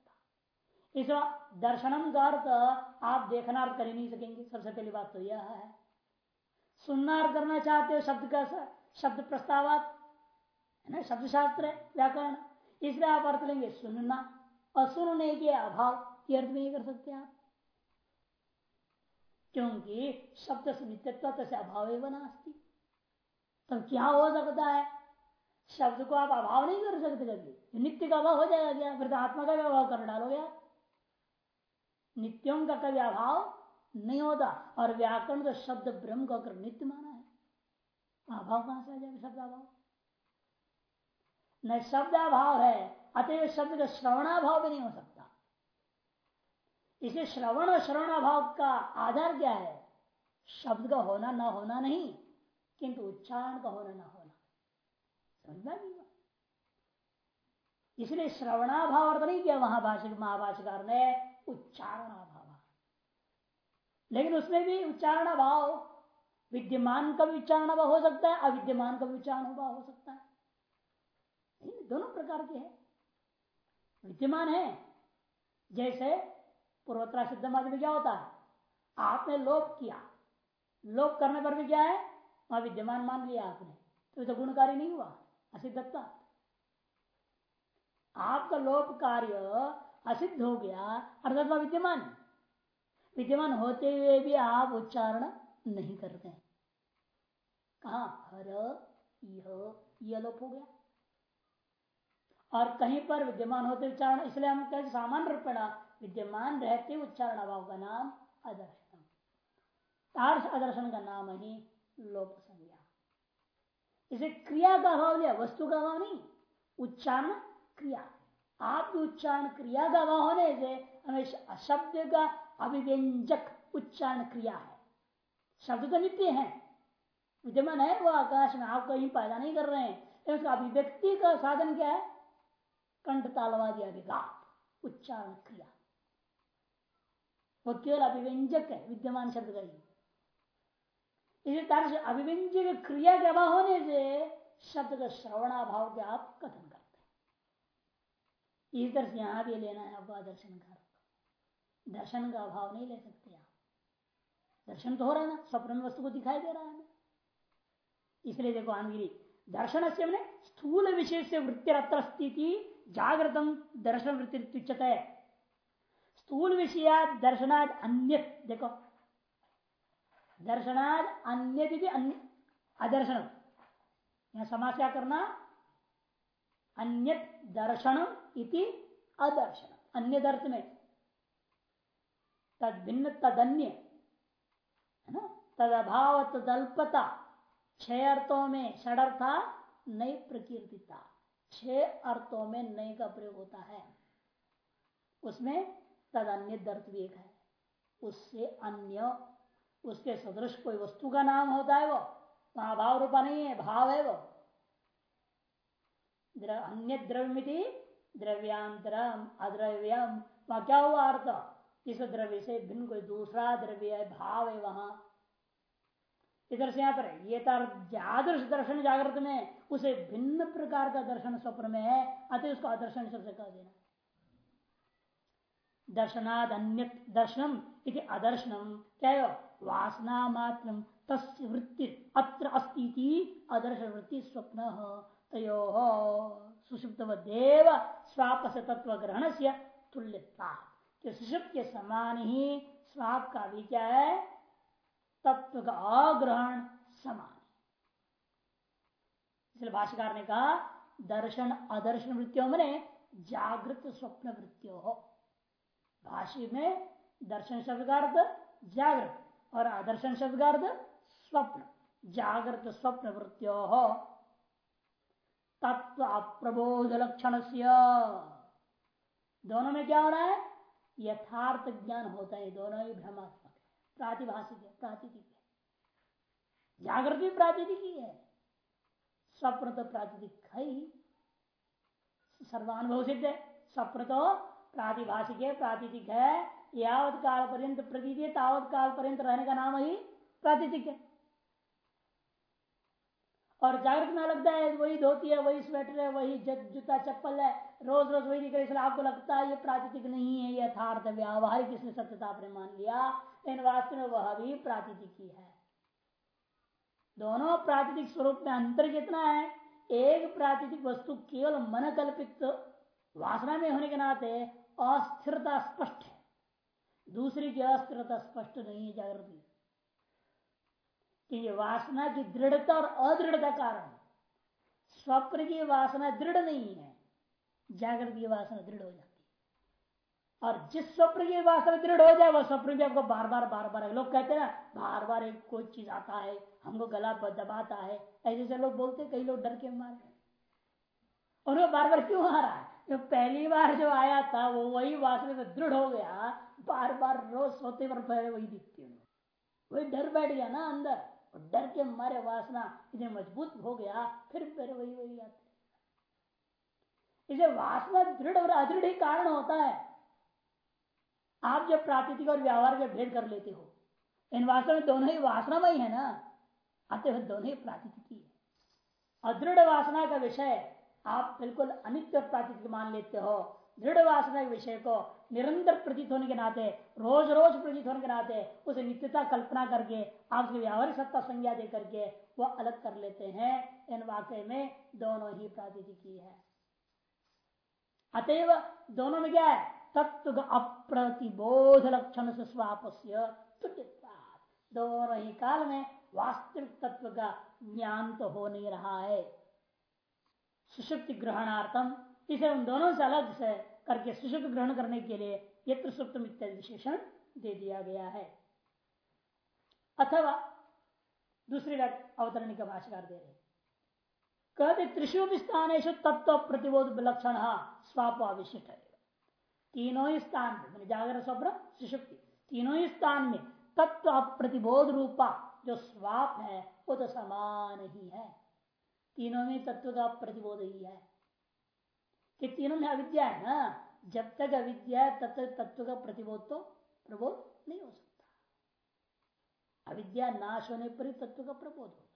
इस दर्शनम का अर्थ आप देखना अर्थ कर ही नहीं सकेंगे। सबसे पहली बात तो यह है। सुनना अर्थ करना चाहते हो शब्द का शब्द प्रस्तावात? है ना शब्द शास्त्र है, व्याकरण। इसलिए आप अर्थ लेंगे सुनना। और सुनने के अभाव ये अर्थ नहीं कर सकते आप? क्योंकि शब्द से नित्यत्व से अभाव नास्ती। तब क्या हो सकता है? शब्द को आप अभाव नहीं कर सकते कभी। नित्य का अभाव हो जाएगा क्या? फिर तो आत्मा का भी अभाव कर डालोगे आप। नित्यों का कभी अभाव नहीं होता। और व्याकरण तो शब्द ब्रह्म को अगर नित्य माना है अभाव कहाँ से आ जाएगा शब्द अभाव? न शब्द अभाव है अतः शब्द का श्रवणाभाव भी नहीं हो सकता। इसे श्रवण और श्रवण भाव का आधार क्या है? शब्द का होना ना होना नहीं, किंतु उच्चारण का होना ना होना। समझना नहीं इसलिए श्रवणाभाव अर्थ नहीं किया वहाँ भाषिक महाभाषिकार ने उच्चारण अभाव लेकिन उसमें भी उच्चारण भाव विद्यमान का भी उच्चारण भाव हो सकता है, अविद्यमान का भी उच्चारण भाव हो सकता है। दोनों प्रकार के हैं। विद्यमान है, जैसे पूर्वोत्तरा सिद्ध माध्यम में क्या होता है? आपने लोप किया। लोप करने पर भी क्या है? वहाँ विद्यमान मान लिया आपने। तो तो गुणकारी नहीं हुआ असिद्धता आपका लोप कार्य असिद्ध हो गया, अर्थात विद्यमान। विद्यमान होते हुए भी आप उच्चारण नहीं करते। कहा? हर यह लोप हो गया। और कहीं पर विद्यमान होते उच्चारण, इसलिए हम कहते सामान्य रूपेण विद्यमान रहते उच्चारण अभाव का नाम अदर्शन तार्थ अदर्शन का नाम ही लोप संज्ञा। इसे क्रिया का अभाव लिया वस्तु का अभाव नहीं, उच्चारण क्रिया। आपकी उच्चारण क्रिया का अभाव होने से हमेशा शब्द का अभिव्यंजक उच्चारण क्रिया है। शब्द तो नित्य है। विद्यमान है वो आकाश में, आप कहीं पैदा नहीं कर रहे हैं। उसका अभिव्यक्ति का साधन क्या है? कंठ तालवादी अधिकार उच्चारण क्रिया। वो केवल अभिव्यंजक है, विद्यमान शब्द का ही। इसी तरह से अभिव्यंजक क्रिया के अभाव होने से शब्द का श्रवणाभाव के आप कथन करते इस तरह से यहाँ भी लेना है आपको दर्शन का दर्शन का अभाव नहीं ले सकते आप। दर्शन तो हो रहा है ना स्वप्न वस्तु को दिखाई दे रहा है इसलिए देखो आमगिरी दर्शन से मैंने स्थूल विषय से स्थिति जागृतम दर्शन वृत्ति स्थूल विषय दर्शनाद अन्य देखो। दर्शनाद अन्य अदर्शन। यहाँ समस्या करना? अन्य दर्शन इति अदर्शन अन्य दर्श में। तद भिन्न तदन्य। है ना? तद अभाव तदल्पता। छह अर्थों में षडर्था नई प्रकीर्तिता। छह अर्थों में नई का प्रयोग होता है। उसमें तद अन्य दर्थ भी एक है। उससे अन्य, उसके सदृश कोई वस्तु का नाम होता है वो भाव रूपा नहीं है, भाव है वो। अन्य द्रव्य द्रव्यांतरम, अद्रव्यम, वहाँ क्या हुआ अर्थ? इस द्रव्य से भिन्न कोई दूसरा द्रव्य है, भाव है वहाँ। इधर से यहाँ पर, ये आदर्श दर्शन जागृत में, उसे भिन्न प्रकार का दर्शन स्वप्न में है, अतः उसको आदर्शन शब्द कह देना। दर्शनाद अन्य दर्शनम इति अदर्शनम। क्या वासना मात्र तस्य वृत्ति अत्र अस्ती अदर्श वृत्ति स्वप्न तयो सुषुप्त देव स्वाप से तत्व ग्रहण से तुल्यता सुषुप्त के समान ही स्वाप का भी क्या है तत्व का अग्रहण समान। इसलिए भाष्यकार ने कहा, दर्शन अदर्शन वृत्तियों में जागृत स्वप्न वृत्तियों भाष्य में दर्शन शब्द का अर्थ जागृत और आदर्शन शब्द का अर्थ स्वप्न। जागृत स्वप्न वृत्तियों हो। तत्व अप्रबोध लक्षण से दोनों में क्या हो रहा है? यथार्थ ज्ञान होता है। दोनों ही भ्रमात्मक प्रातिभाषिक है प्रातिथिक है। जागृत भी प्रातिथिक ही है। स्वप्न तो प्रातिथिक है ही। सर्वानुभव सिद्ध है। स्वप्न तो प्रातिभाषिक है प्रातिथिक है। यावत काल पर्यंत प्रतीत तावत काल पर्यंत रहने का नाम ही प्रातिथिक है और जागृत में लगता है, वही धोती है, वही स्वेटर है, वही जूता, चप्पल है रोज रोज वही रहा इसलिए आपको लगता है ये प्राकृतिक नहीं है यथार्थ व्यावहारिक इसने सत्यता आपने मान लिया? इन वास्तव में वह भी प्राकृतिक ही है। दोनों प्राकृतिक स्वरूप में अंतर कितना है? एक प्राकृतिक वस्तु केवल मन कल्पित वासना में होने के नाते अस्थिरता स्पष्ट है। दूसरी की अस्थिरता स्पष्ट नहीं है जागृति। कि वासना की दृढ़ता और अदृढ़ता कारण स्वप्न की वासना दृढ़ नहीं है, जागृत की वासना दृढ़ हो जाती है। और जिस स्वप्न की वासना दृढ़ हो जाए वह स्वप्न भी आपको बार बार बार बार लोग कहते हैं ना बार बार एक कोई चीज़ आता है, हमको गला दबाता है ऐसे ऐसे लोग बोलते कई लोग डर के मारे और वो बार बार क्यों आ रहा है? जो पहली बार जो आया था, वो वही वासना में दृढ़ हो गया। बार बार रोज सोते पर पहले वही दिखती है। वही डर बैठ गया ना अंदर। और डर के मारे वासना इतने मज़बूत हो गया, फिर फिर वही वही आते इसे वासना दृढ़ और अदृढ़ ही कारण होता है। आप जब प्राकृतिक और व्यवहार के भेद कर लेते हो, इन वास्तव में दोनों ही वासनामय है ना? आते हुए दोनों ही प्राकृतिक है। अदृढ़ वासना का विषय आप बिल्कुल अनित्य प्राकृतिक मान लेते हो। दृढ़ वासना के विषय को निरंतर प्रतीत होने के नाते रोज रोज प्रतीत होने के नाते, उसे नित्यता कल्पना करके आपकी व्यावहारिक सत्ता संज्ञा दे करके वो अलग कर लेते हैं। इन वाक्य में दोनों ही प्रातिथि है। अतएव दोनों में क्या है? तत्व अप्रतिबोध लक्षण से स्वापस्य दोनों ही काल में वास्तविक तत्व का ज्ञान तो हो नहीं रहा है। सुषुप्ति ग्रहणार्थम। इसे उन दोनों से अलग से करके सुषुप्त ग्रहण करने के लिए यत्र सुप्तम इत्यादि विशेषण दे दिया गया है। अथवा दूसरी अवतरणी का भाषाकार दे रहे कहते त्रिशु स्थान तत्व प्रतिबोध विलक्षण है। तीनों ही स्थान में जागरण स्वप्न सुषुप्ति तीनों ही स्थान में तत्व प्रतिबोध रूपा जो स्वाप है, वो तो समान ही है। तीनों में तत्व का प्रतिबोध ही है। कि तीनों में अविद्या है ना, जब तक अविद्या है, तब तक तत्व का प्रतिबोध तो प्रबोध नहीं हो सकता। अविद्या नाश होने पर ही तत्व का प्रबोध होगा।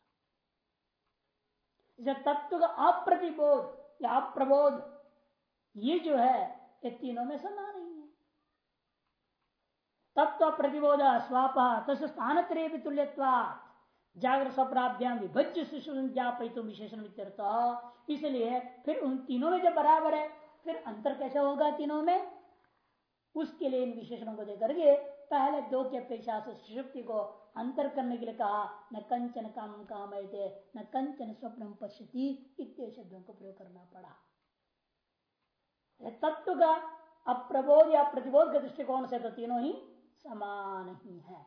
इसे तत्व का अप्रतिबोध या अप्रबोध, ये जो है, ये तीनों में समान नहीं है। तत्व प्रतिबोध, स्वाप स्थान तुल्यवा जागृत स्वप्राभ्याम विभज्य ज्ञापित विशेषण इसलिए फिर उन तीनों में जब बराबर है, फिर अंतर कैसे होगा तीनों में? उसके लिए इन विशेषणों को देकर के पहले दो की अपेक्षा से सुषुप्ति को अंतर करने के लिए कहा, न कंचन काम काम न कंचन स्वप्न पश्यति इतने शब्दों को प्रयोग करना पड़ा। तत्व का अप्रबोध या प्रतिबोध के दृष्टिकोण से तो तीनों ही समान ही है।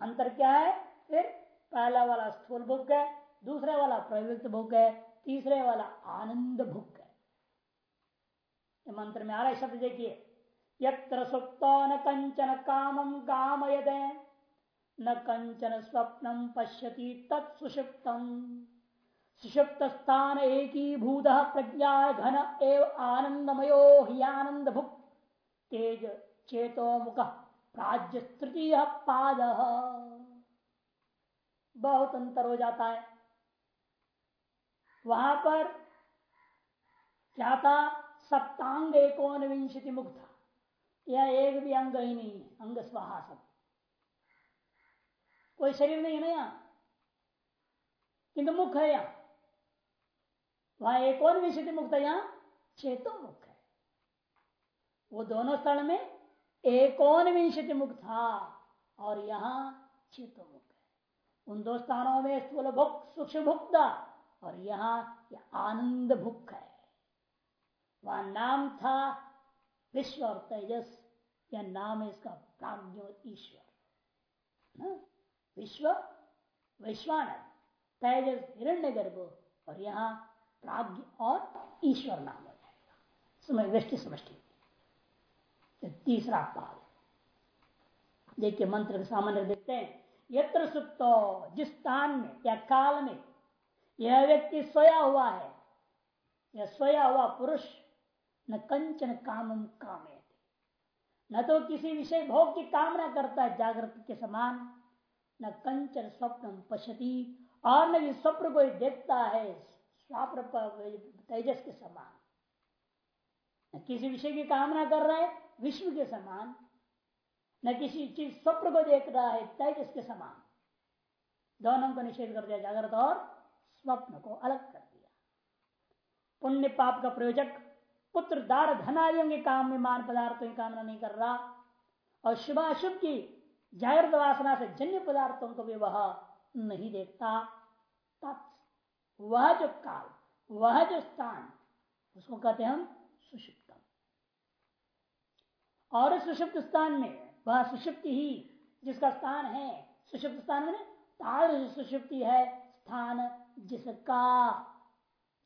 अंतर क्या है? फिर पहला वाला स्थूल भुक है, दूसरे वाला प्रवृत्त भुक है, तीसरे वाला आनंद भुक है। मंत्र में आ रहा शब्द देखिए। यत्र न कंचन कामम कामयद न कंचन स्वप्न पश्यति तत्सुषिप्तम सुषुप्त स्थान एक भूत प्रज्ञा घन एव आनंदमयो आनंद भुक। तेज चेतो मुख प्राज्य तृतीय पाद। बहुत अंतर हो जाता है। वहाँ पर क्या था सप्तांग एकोन विंशति मुख था यह एक भी अंग ही नहीं है, अंग स्वाहा सब। कोई शरीर नहीं है ना यहाँ? किंतु मुख है यहाँ। वहाँ एकोन विंशति मुक्त, यहाँ चेतो मुख है। वो दोनों स्थल में एकोन विंशति मुख था और यहाँ चेतो है उन दो स्थानों में स्थूल भुक सूक्ष्म भुक्ता और यहाँ आनंद भुक है। वह नाम था विश्व और तेजस। यह नाम है इसका प्राज्ञ ईश्वर। विश्व वैश्वान तेजस हिरण्य गर्भ और यहाँ प्राज्ञ और ईश्वर नाम हो। जाएगा समय वृष्टि समष्टि। तीसरा पाद देखिए मंत्र के सामान्य देखते हैं। यत्र सुप्तो, जिस स्थान में, या काल में, यह व्यक्ति सोया हुआ है यह सोया हुआ पुरुष, न कंचन कामम कामे न तो किसी विषय भोग की कामना करता है जागृत के समान, न कंचन स्वप्न पश्यति, और न भी स्वप्न को देखता है स्वाप्र तेजस के समान। न किसी विषय की कामना कर रहा है, विश्व के समान न किसी चीज़ स्वप्न को देख रहा है तेजस के समान। दोनों का निषेध कर दिया, जागृत और स्वप्न को अलग कर दिया। पुण्य पाप का प्रयोजक, पुत्र दार धनादियों के काम में मान पदार्थों की कामना नहीं कर रहा। और शुभाशुभ की जागृत वासना से जन्य पदार्थों को भी वह नहीं देखता। वह जो काल, वह जो स्थान, उसको कहते हैं हम सुषुप्तम। और सुषुप्त स्थान में वह सुषुप्ति ही जिसका स्थान है। सुषुप्त स्थान में तार सुषुप्ति है, स्थान जिसका।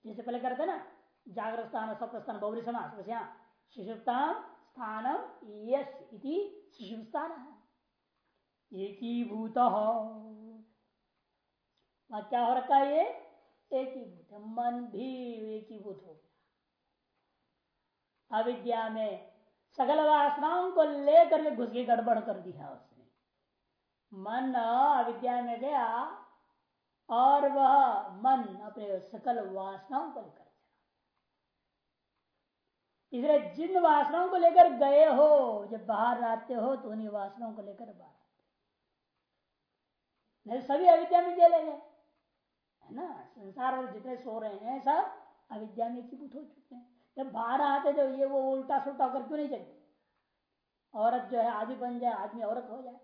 जैसे पहले करते ना, जागृत स्थान, सप्त स्थान, बहुरी समास यहाँ। सुषुप्तान स्थानम यस इति सुषुप्तान है। एक ही भूत क्या हो रखा है ये? एक ही भूत मन भी एक ही भूत हो गया। अविद्या में सकल वासनाओं को लेकर के घुस के गड़बड़ कर दिया उसने। मन अविद्या में गया और वह मन अपने सकल वासनाओं को लेकर इसलिए जिन वासनाओं को लेकर गए हो, जब बाहर आते हो तो उन्हीं वासनाओं को लेकर बाहर आते सभी अविद्या में चले गए। है ना? संसार में जितने सो रहे हैं, सब अविद्या में एकीभूत हो चुके हैं। जब बाहर आते तो ये वो उल्टा सुल्टा होकर क्यों नहीं चलते? औरत जो है आदि बन जाए, आदमी औरत हो जाए।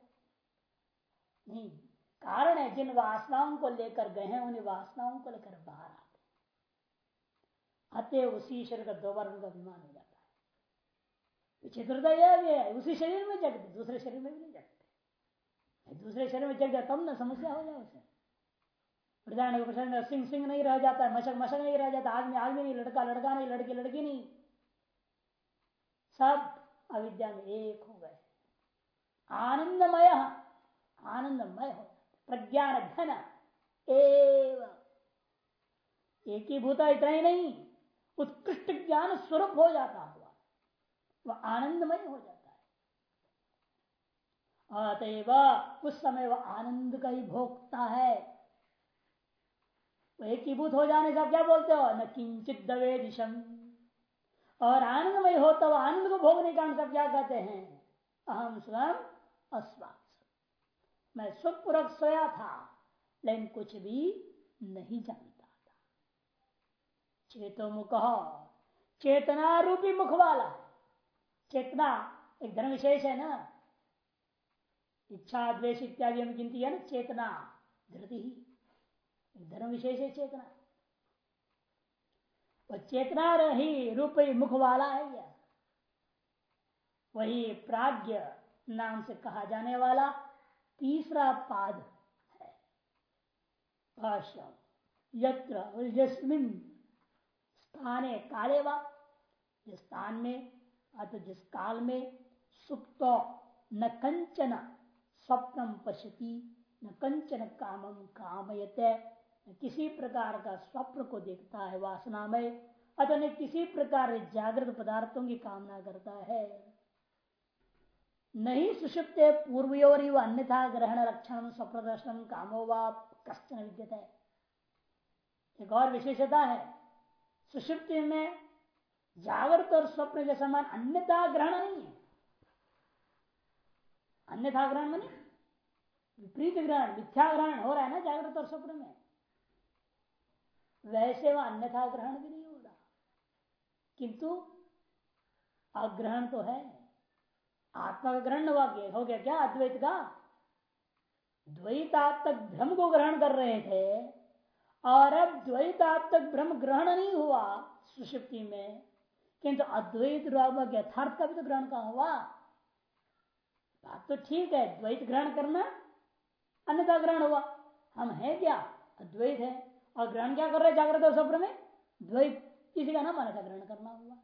नहीं, कारण है जिन वासनाओं को लेकर गए हैं, उन्हीं वासनाओं को लेकर बाहर आते अतः उसी शरीर का दोबारा उनका अभिमान हो जाता है। विचित्रता यह भी है। उसी शरीर में जगते, दूसरे शरीर में भी नहीं जगते। दूसरे शरीर में जग जाए तब ना समस्या हो जाए उसे। प्रधान सिंह सिंह नहीं रह जाता है मशक मशक नहीं रह जाता, आदमी आदमी नहीं, लड़का लड़का नहीं, लड़की लड़की नहीं। सब अविद्या में एक हो गए। आनंदमय आनंदमय हो प्रज्ञान घन, एवं। एक ही भूता इतना ही नहीं, उत्कृष्ट ज्ञान स्वरूप हो जाता हुआ, वह आनंदमय हो जाता है। अतएव उस समय वह आनंद का ही भोगता है। वह एकीभूत हो जाने से आप क्या बोलते हो? न किंचित दवे दिशम और आनंदमय होता हुआ आनंद को भोगने का सब क्या कहते हैं? अहम स्वयं अस्वाद मैं स्वपूर्वक सोया था, लेकिन कुछ भी नहीं जानता था। चेतो मुख चेतना रूपी मुख वाला चेतना एक धर्म विशेष है ना? इच्छा, द्वेष इत्यादि हम गिनती है ना, चेतना धृति ही। धर्म विशेष है चेतना वो चेतना रही रूप मुख वाला है या वही प्राज्ञ नाम से कहा जाने वाला तीसरा पाद है। यत्र स्थाने काले वा जिस स्थान में अथवा जिस काल में सुप्त न कंचन स्वप्नम पश्यति, न कंचन कामम कामयते। किसी प्रकार का स्वप्न को देखता है वासना में अतः किसी प्रकार जागृत पदार्थों की कामना करता है। नहीं सुषिप्त सुषुप्त पूर्वयोर अन्यथा ग्रहण, रक्षण स्वप्न दर्शन कामो व कश्चन विद्यत। है एक और विशेषता है, सुषुप्ति में जागृत और स्वप्न के समान अन्यथा ग्रहण नहीं है। अन्यथा ग्रहण मानी विपरीत ग्रहण, मिथ्या ग्रहण हो रहा है ना जागृत और स्वप्न में? वैसे वह अन्यथा ग्रहण भी नहीं हो रहा। किंतु अग्रहण तो है। आत्मा का ग्रहण वाक्य हो गया क्या अद्वैत का? द्वैतात्मक भ्रम को ग्रहण कर रहे थे और अब द्वैतात्मक भ्रम ग्रहण नहीं हुआ सुषुप्ति में। किंतु अद्वैत यथार्थ का भी तो ग्रहण का हुआ? बात तो ठीक है, द्वैत ग्रहण करना अन्यथा ग्रहण हुआ। हम है क्या? अद्वैत है। और ग्रहण क्या कर रहे जागृत और स्वप्न में? द्वैत किसी का ना नाम अन्यथा ग्रहण करना हुआ।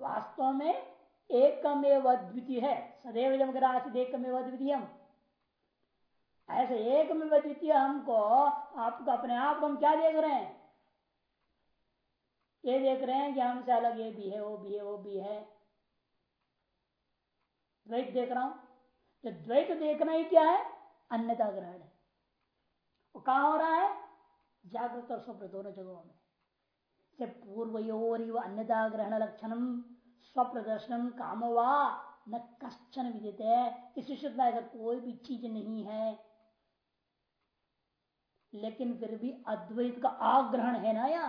वास्तव में एकमेव द्वितीय है। सदैव जब आसित एकमेव द्वितीय ऐसे एक में द्वितीय हमको आपको अपने आप हम क्या देख रहे हैं? ये देख रहे हैं कि हमसे अलग ये भी है, वो भी है, वो भी है। द्वैत देख रहा हूँ। जो द्वैत देखना ही क्या है? अन्यता ग्रहण। है वो कहा हो रहा है? जागृत और स्वप्न, दोनों जगहों में। से पूर्वयोर अन्यता ग्रहण लक्षणम स्वप्रदर्शनम कामवा न कश्चन विदित। है इस विषय में कोई भी चीज़ नहीं है, लेकिन फिर भी अद्वैत का आग्रहण है ना या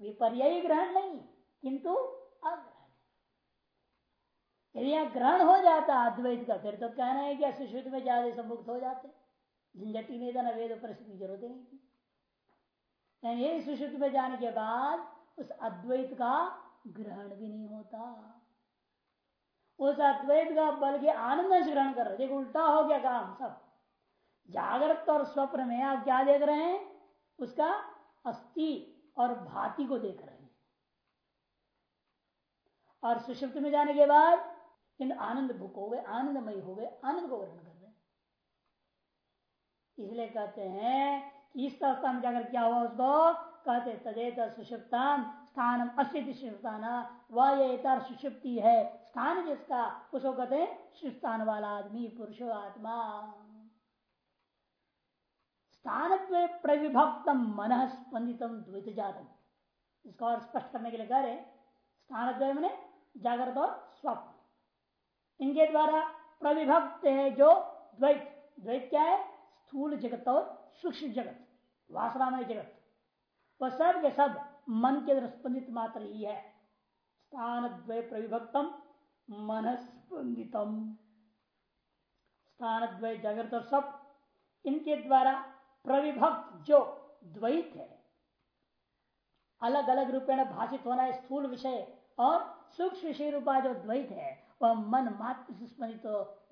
विपर्य ग्रहण नहीं, किंतु अग्रहण यदि यहाँ ग्रहण हो जाता अद्वैत का, फिर तो कहना है कि सुश्रुत में ज़्यादा सम्मुक्त हो जाते। झंझटी नहीं था ना वेद परिस्थिति की ज़रूरत नहीं थी। यही सुश्रुत में जाने के बाद उस अद्वैत का ग्रहण भी नहीं होता। उस अद्वैत का बल के आनंद से ग्रहण कर रहे देखो, उल्टा हो गया काम सब। जागृत और स्वप्न में आप क्या देख रहे हैं? उसका अस्थि और भांति को देख रहे हैं। और सुषुप्त में जाने के बाद इन आनंद भुक हो गए, आनंदमय हो गए, आनंद को ग्रहण कर इसलिए कहते हैं कि इस अवस्था में जाकर क्या हुआ उसको? कहते तदेत सुषुप्तान स्थान अस्थित सुषुप्तान। वह ये सुषुप्ति है। स्थान जिसका, उसको कहते हैं सुस्थान वाला आदमी, पुरुषो आत्मा। स्थान प्रविभक्तम मन स्पंदित द्वित जातम इसको और स्पष्ट करने के लिए कह रहे स्थान मैंने जागृत और स्वप्न। इनके द्वारा प्रविभक्त है जो द्वैत। द्वैत क्या है? स्थूल जगत और सूक्ष्म जगत, वासनामय जगत। वह सब के सब मन के स्पंदित मात्र ही है। स्थान द्वय प्रविभक्तम, मन स्पंदितम। स्थान द्वय जागृत और सब इनके द्वारा प्रविभक्त जो द्वैत है। अलग अलग रूपेण भाषित होना है स्थूल विषय और सूक्ष्म विषय रूपा जो द्वैत है, वह मन मात्र से स्मरित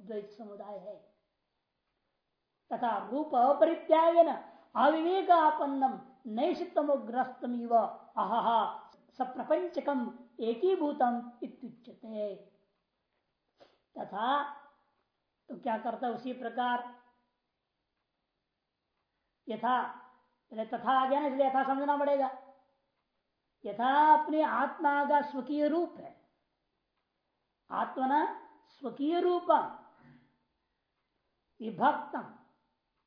द्वैत समुदाय है। तथा रूप अपरित्याग अविवेक आपन्नम नैशितमोग्रस्तम अहा सप्रपंचकम एकीभूतम इत्युच्यते। तथा तो क्या करता उसी प्रकार? यथा तथा आ गया ना, इसलिए यथा समझना पड़ेगा। यथा अपने आत्मा का स्वकीय रूप है। आत्मना स्वकीय रूप विभक्तम।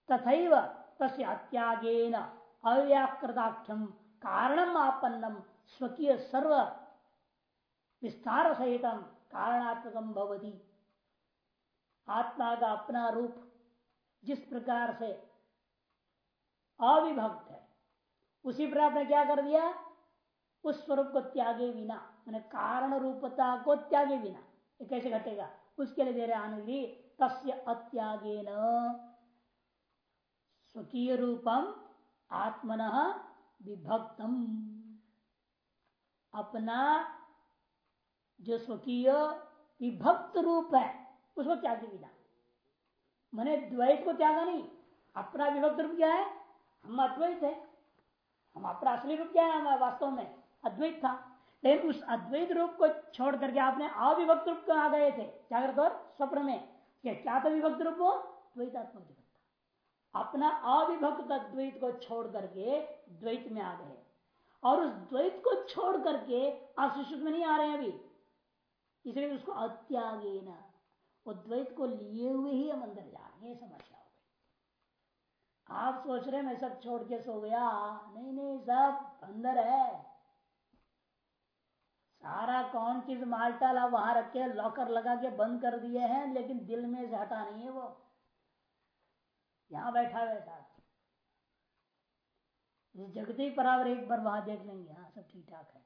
तथा तस्य अत्यागेन अव्याकृताख्यम कारणम आपन्नम स्वकीय सर्व विस्तार सहित कारणात्मक भवती। आत्मा का अपना रूप जिस प्रकार से अविभक्त है, उसी प्रकार ने क्या कर दिया? उस स्वरूप को त्यागे बिना, मैंने कारण रूपता को त्यागे बिना कैसे घटेगा? उसके लिए दे रहे आनंदी, तस्य अत्यागे न स्वकीय रूपम आत्मन विभक्तम। अपना जो स्वकीय विभक्त रूप है, उसको त्यागे बिना मैंने द्वैत को त्यागा नहीं, अपना विभक्त रूप क्या है? हम अद्वैत है। हम अपना असली रूप क्या है? वास्तव में अद्वैत था। लेकिन उस अद्वैत रूप को छोड़ करके आपने अविभक्त रूप को आ गए थे? जागृत और स्वप्न में। क्या क्या था विभक्त रूप वो? द्वैतात्मक अपना अविभक्त अद्वैत को छोड़ करके द्वैत में आ गए। और उस द्वैत को छोड़ करके अशिष्ट में नहीं आ रहे अभी। इसलिए उसको अत्यागे ना वो द्वैत को लिए हुए ही हम अंदर जा रहे समस्या हो गई। आप सोच रहे मैं सब छोड़ के सो गया। नहीं नहीं, सब अंदर है। सारा कौन चीज़ मालटाला वहाँ रख के लॉकर लगा के बंद कर दिए हैं, लेकिन दिल में से हटा नहीं है वो। यहाँ बैठा हुआ साथ जगती परावर एक बार वहाँ देख लेंगे। हाँ सब ठीक ठाक है।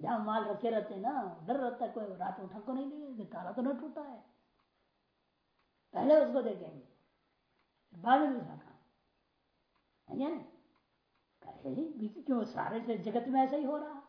जहाँ माल रखे रहते ना, डर रहता है, कोई रात उठा को नहीं देंगे ताला तो नहीं टूटा है। पहले उसको देखेंगे बाद में दूसरा काम। है क्यों सारे से जगत में ऐसा ही हो रहा।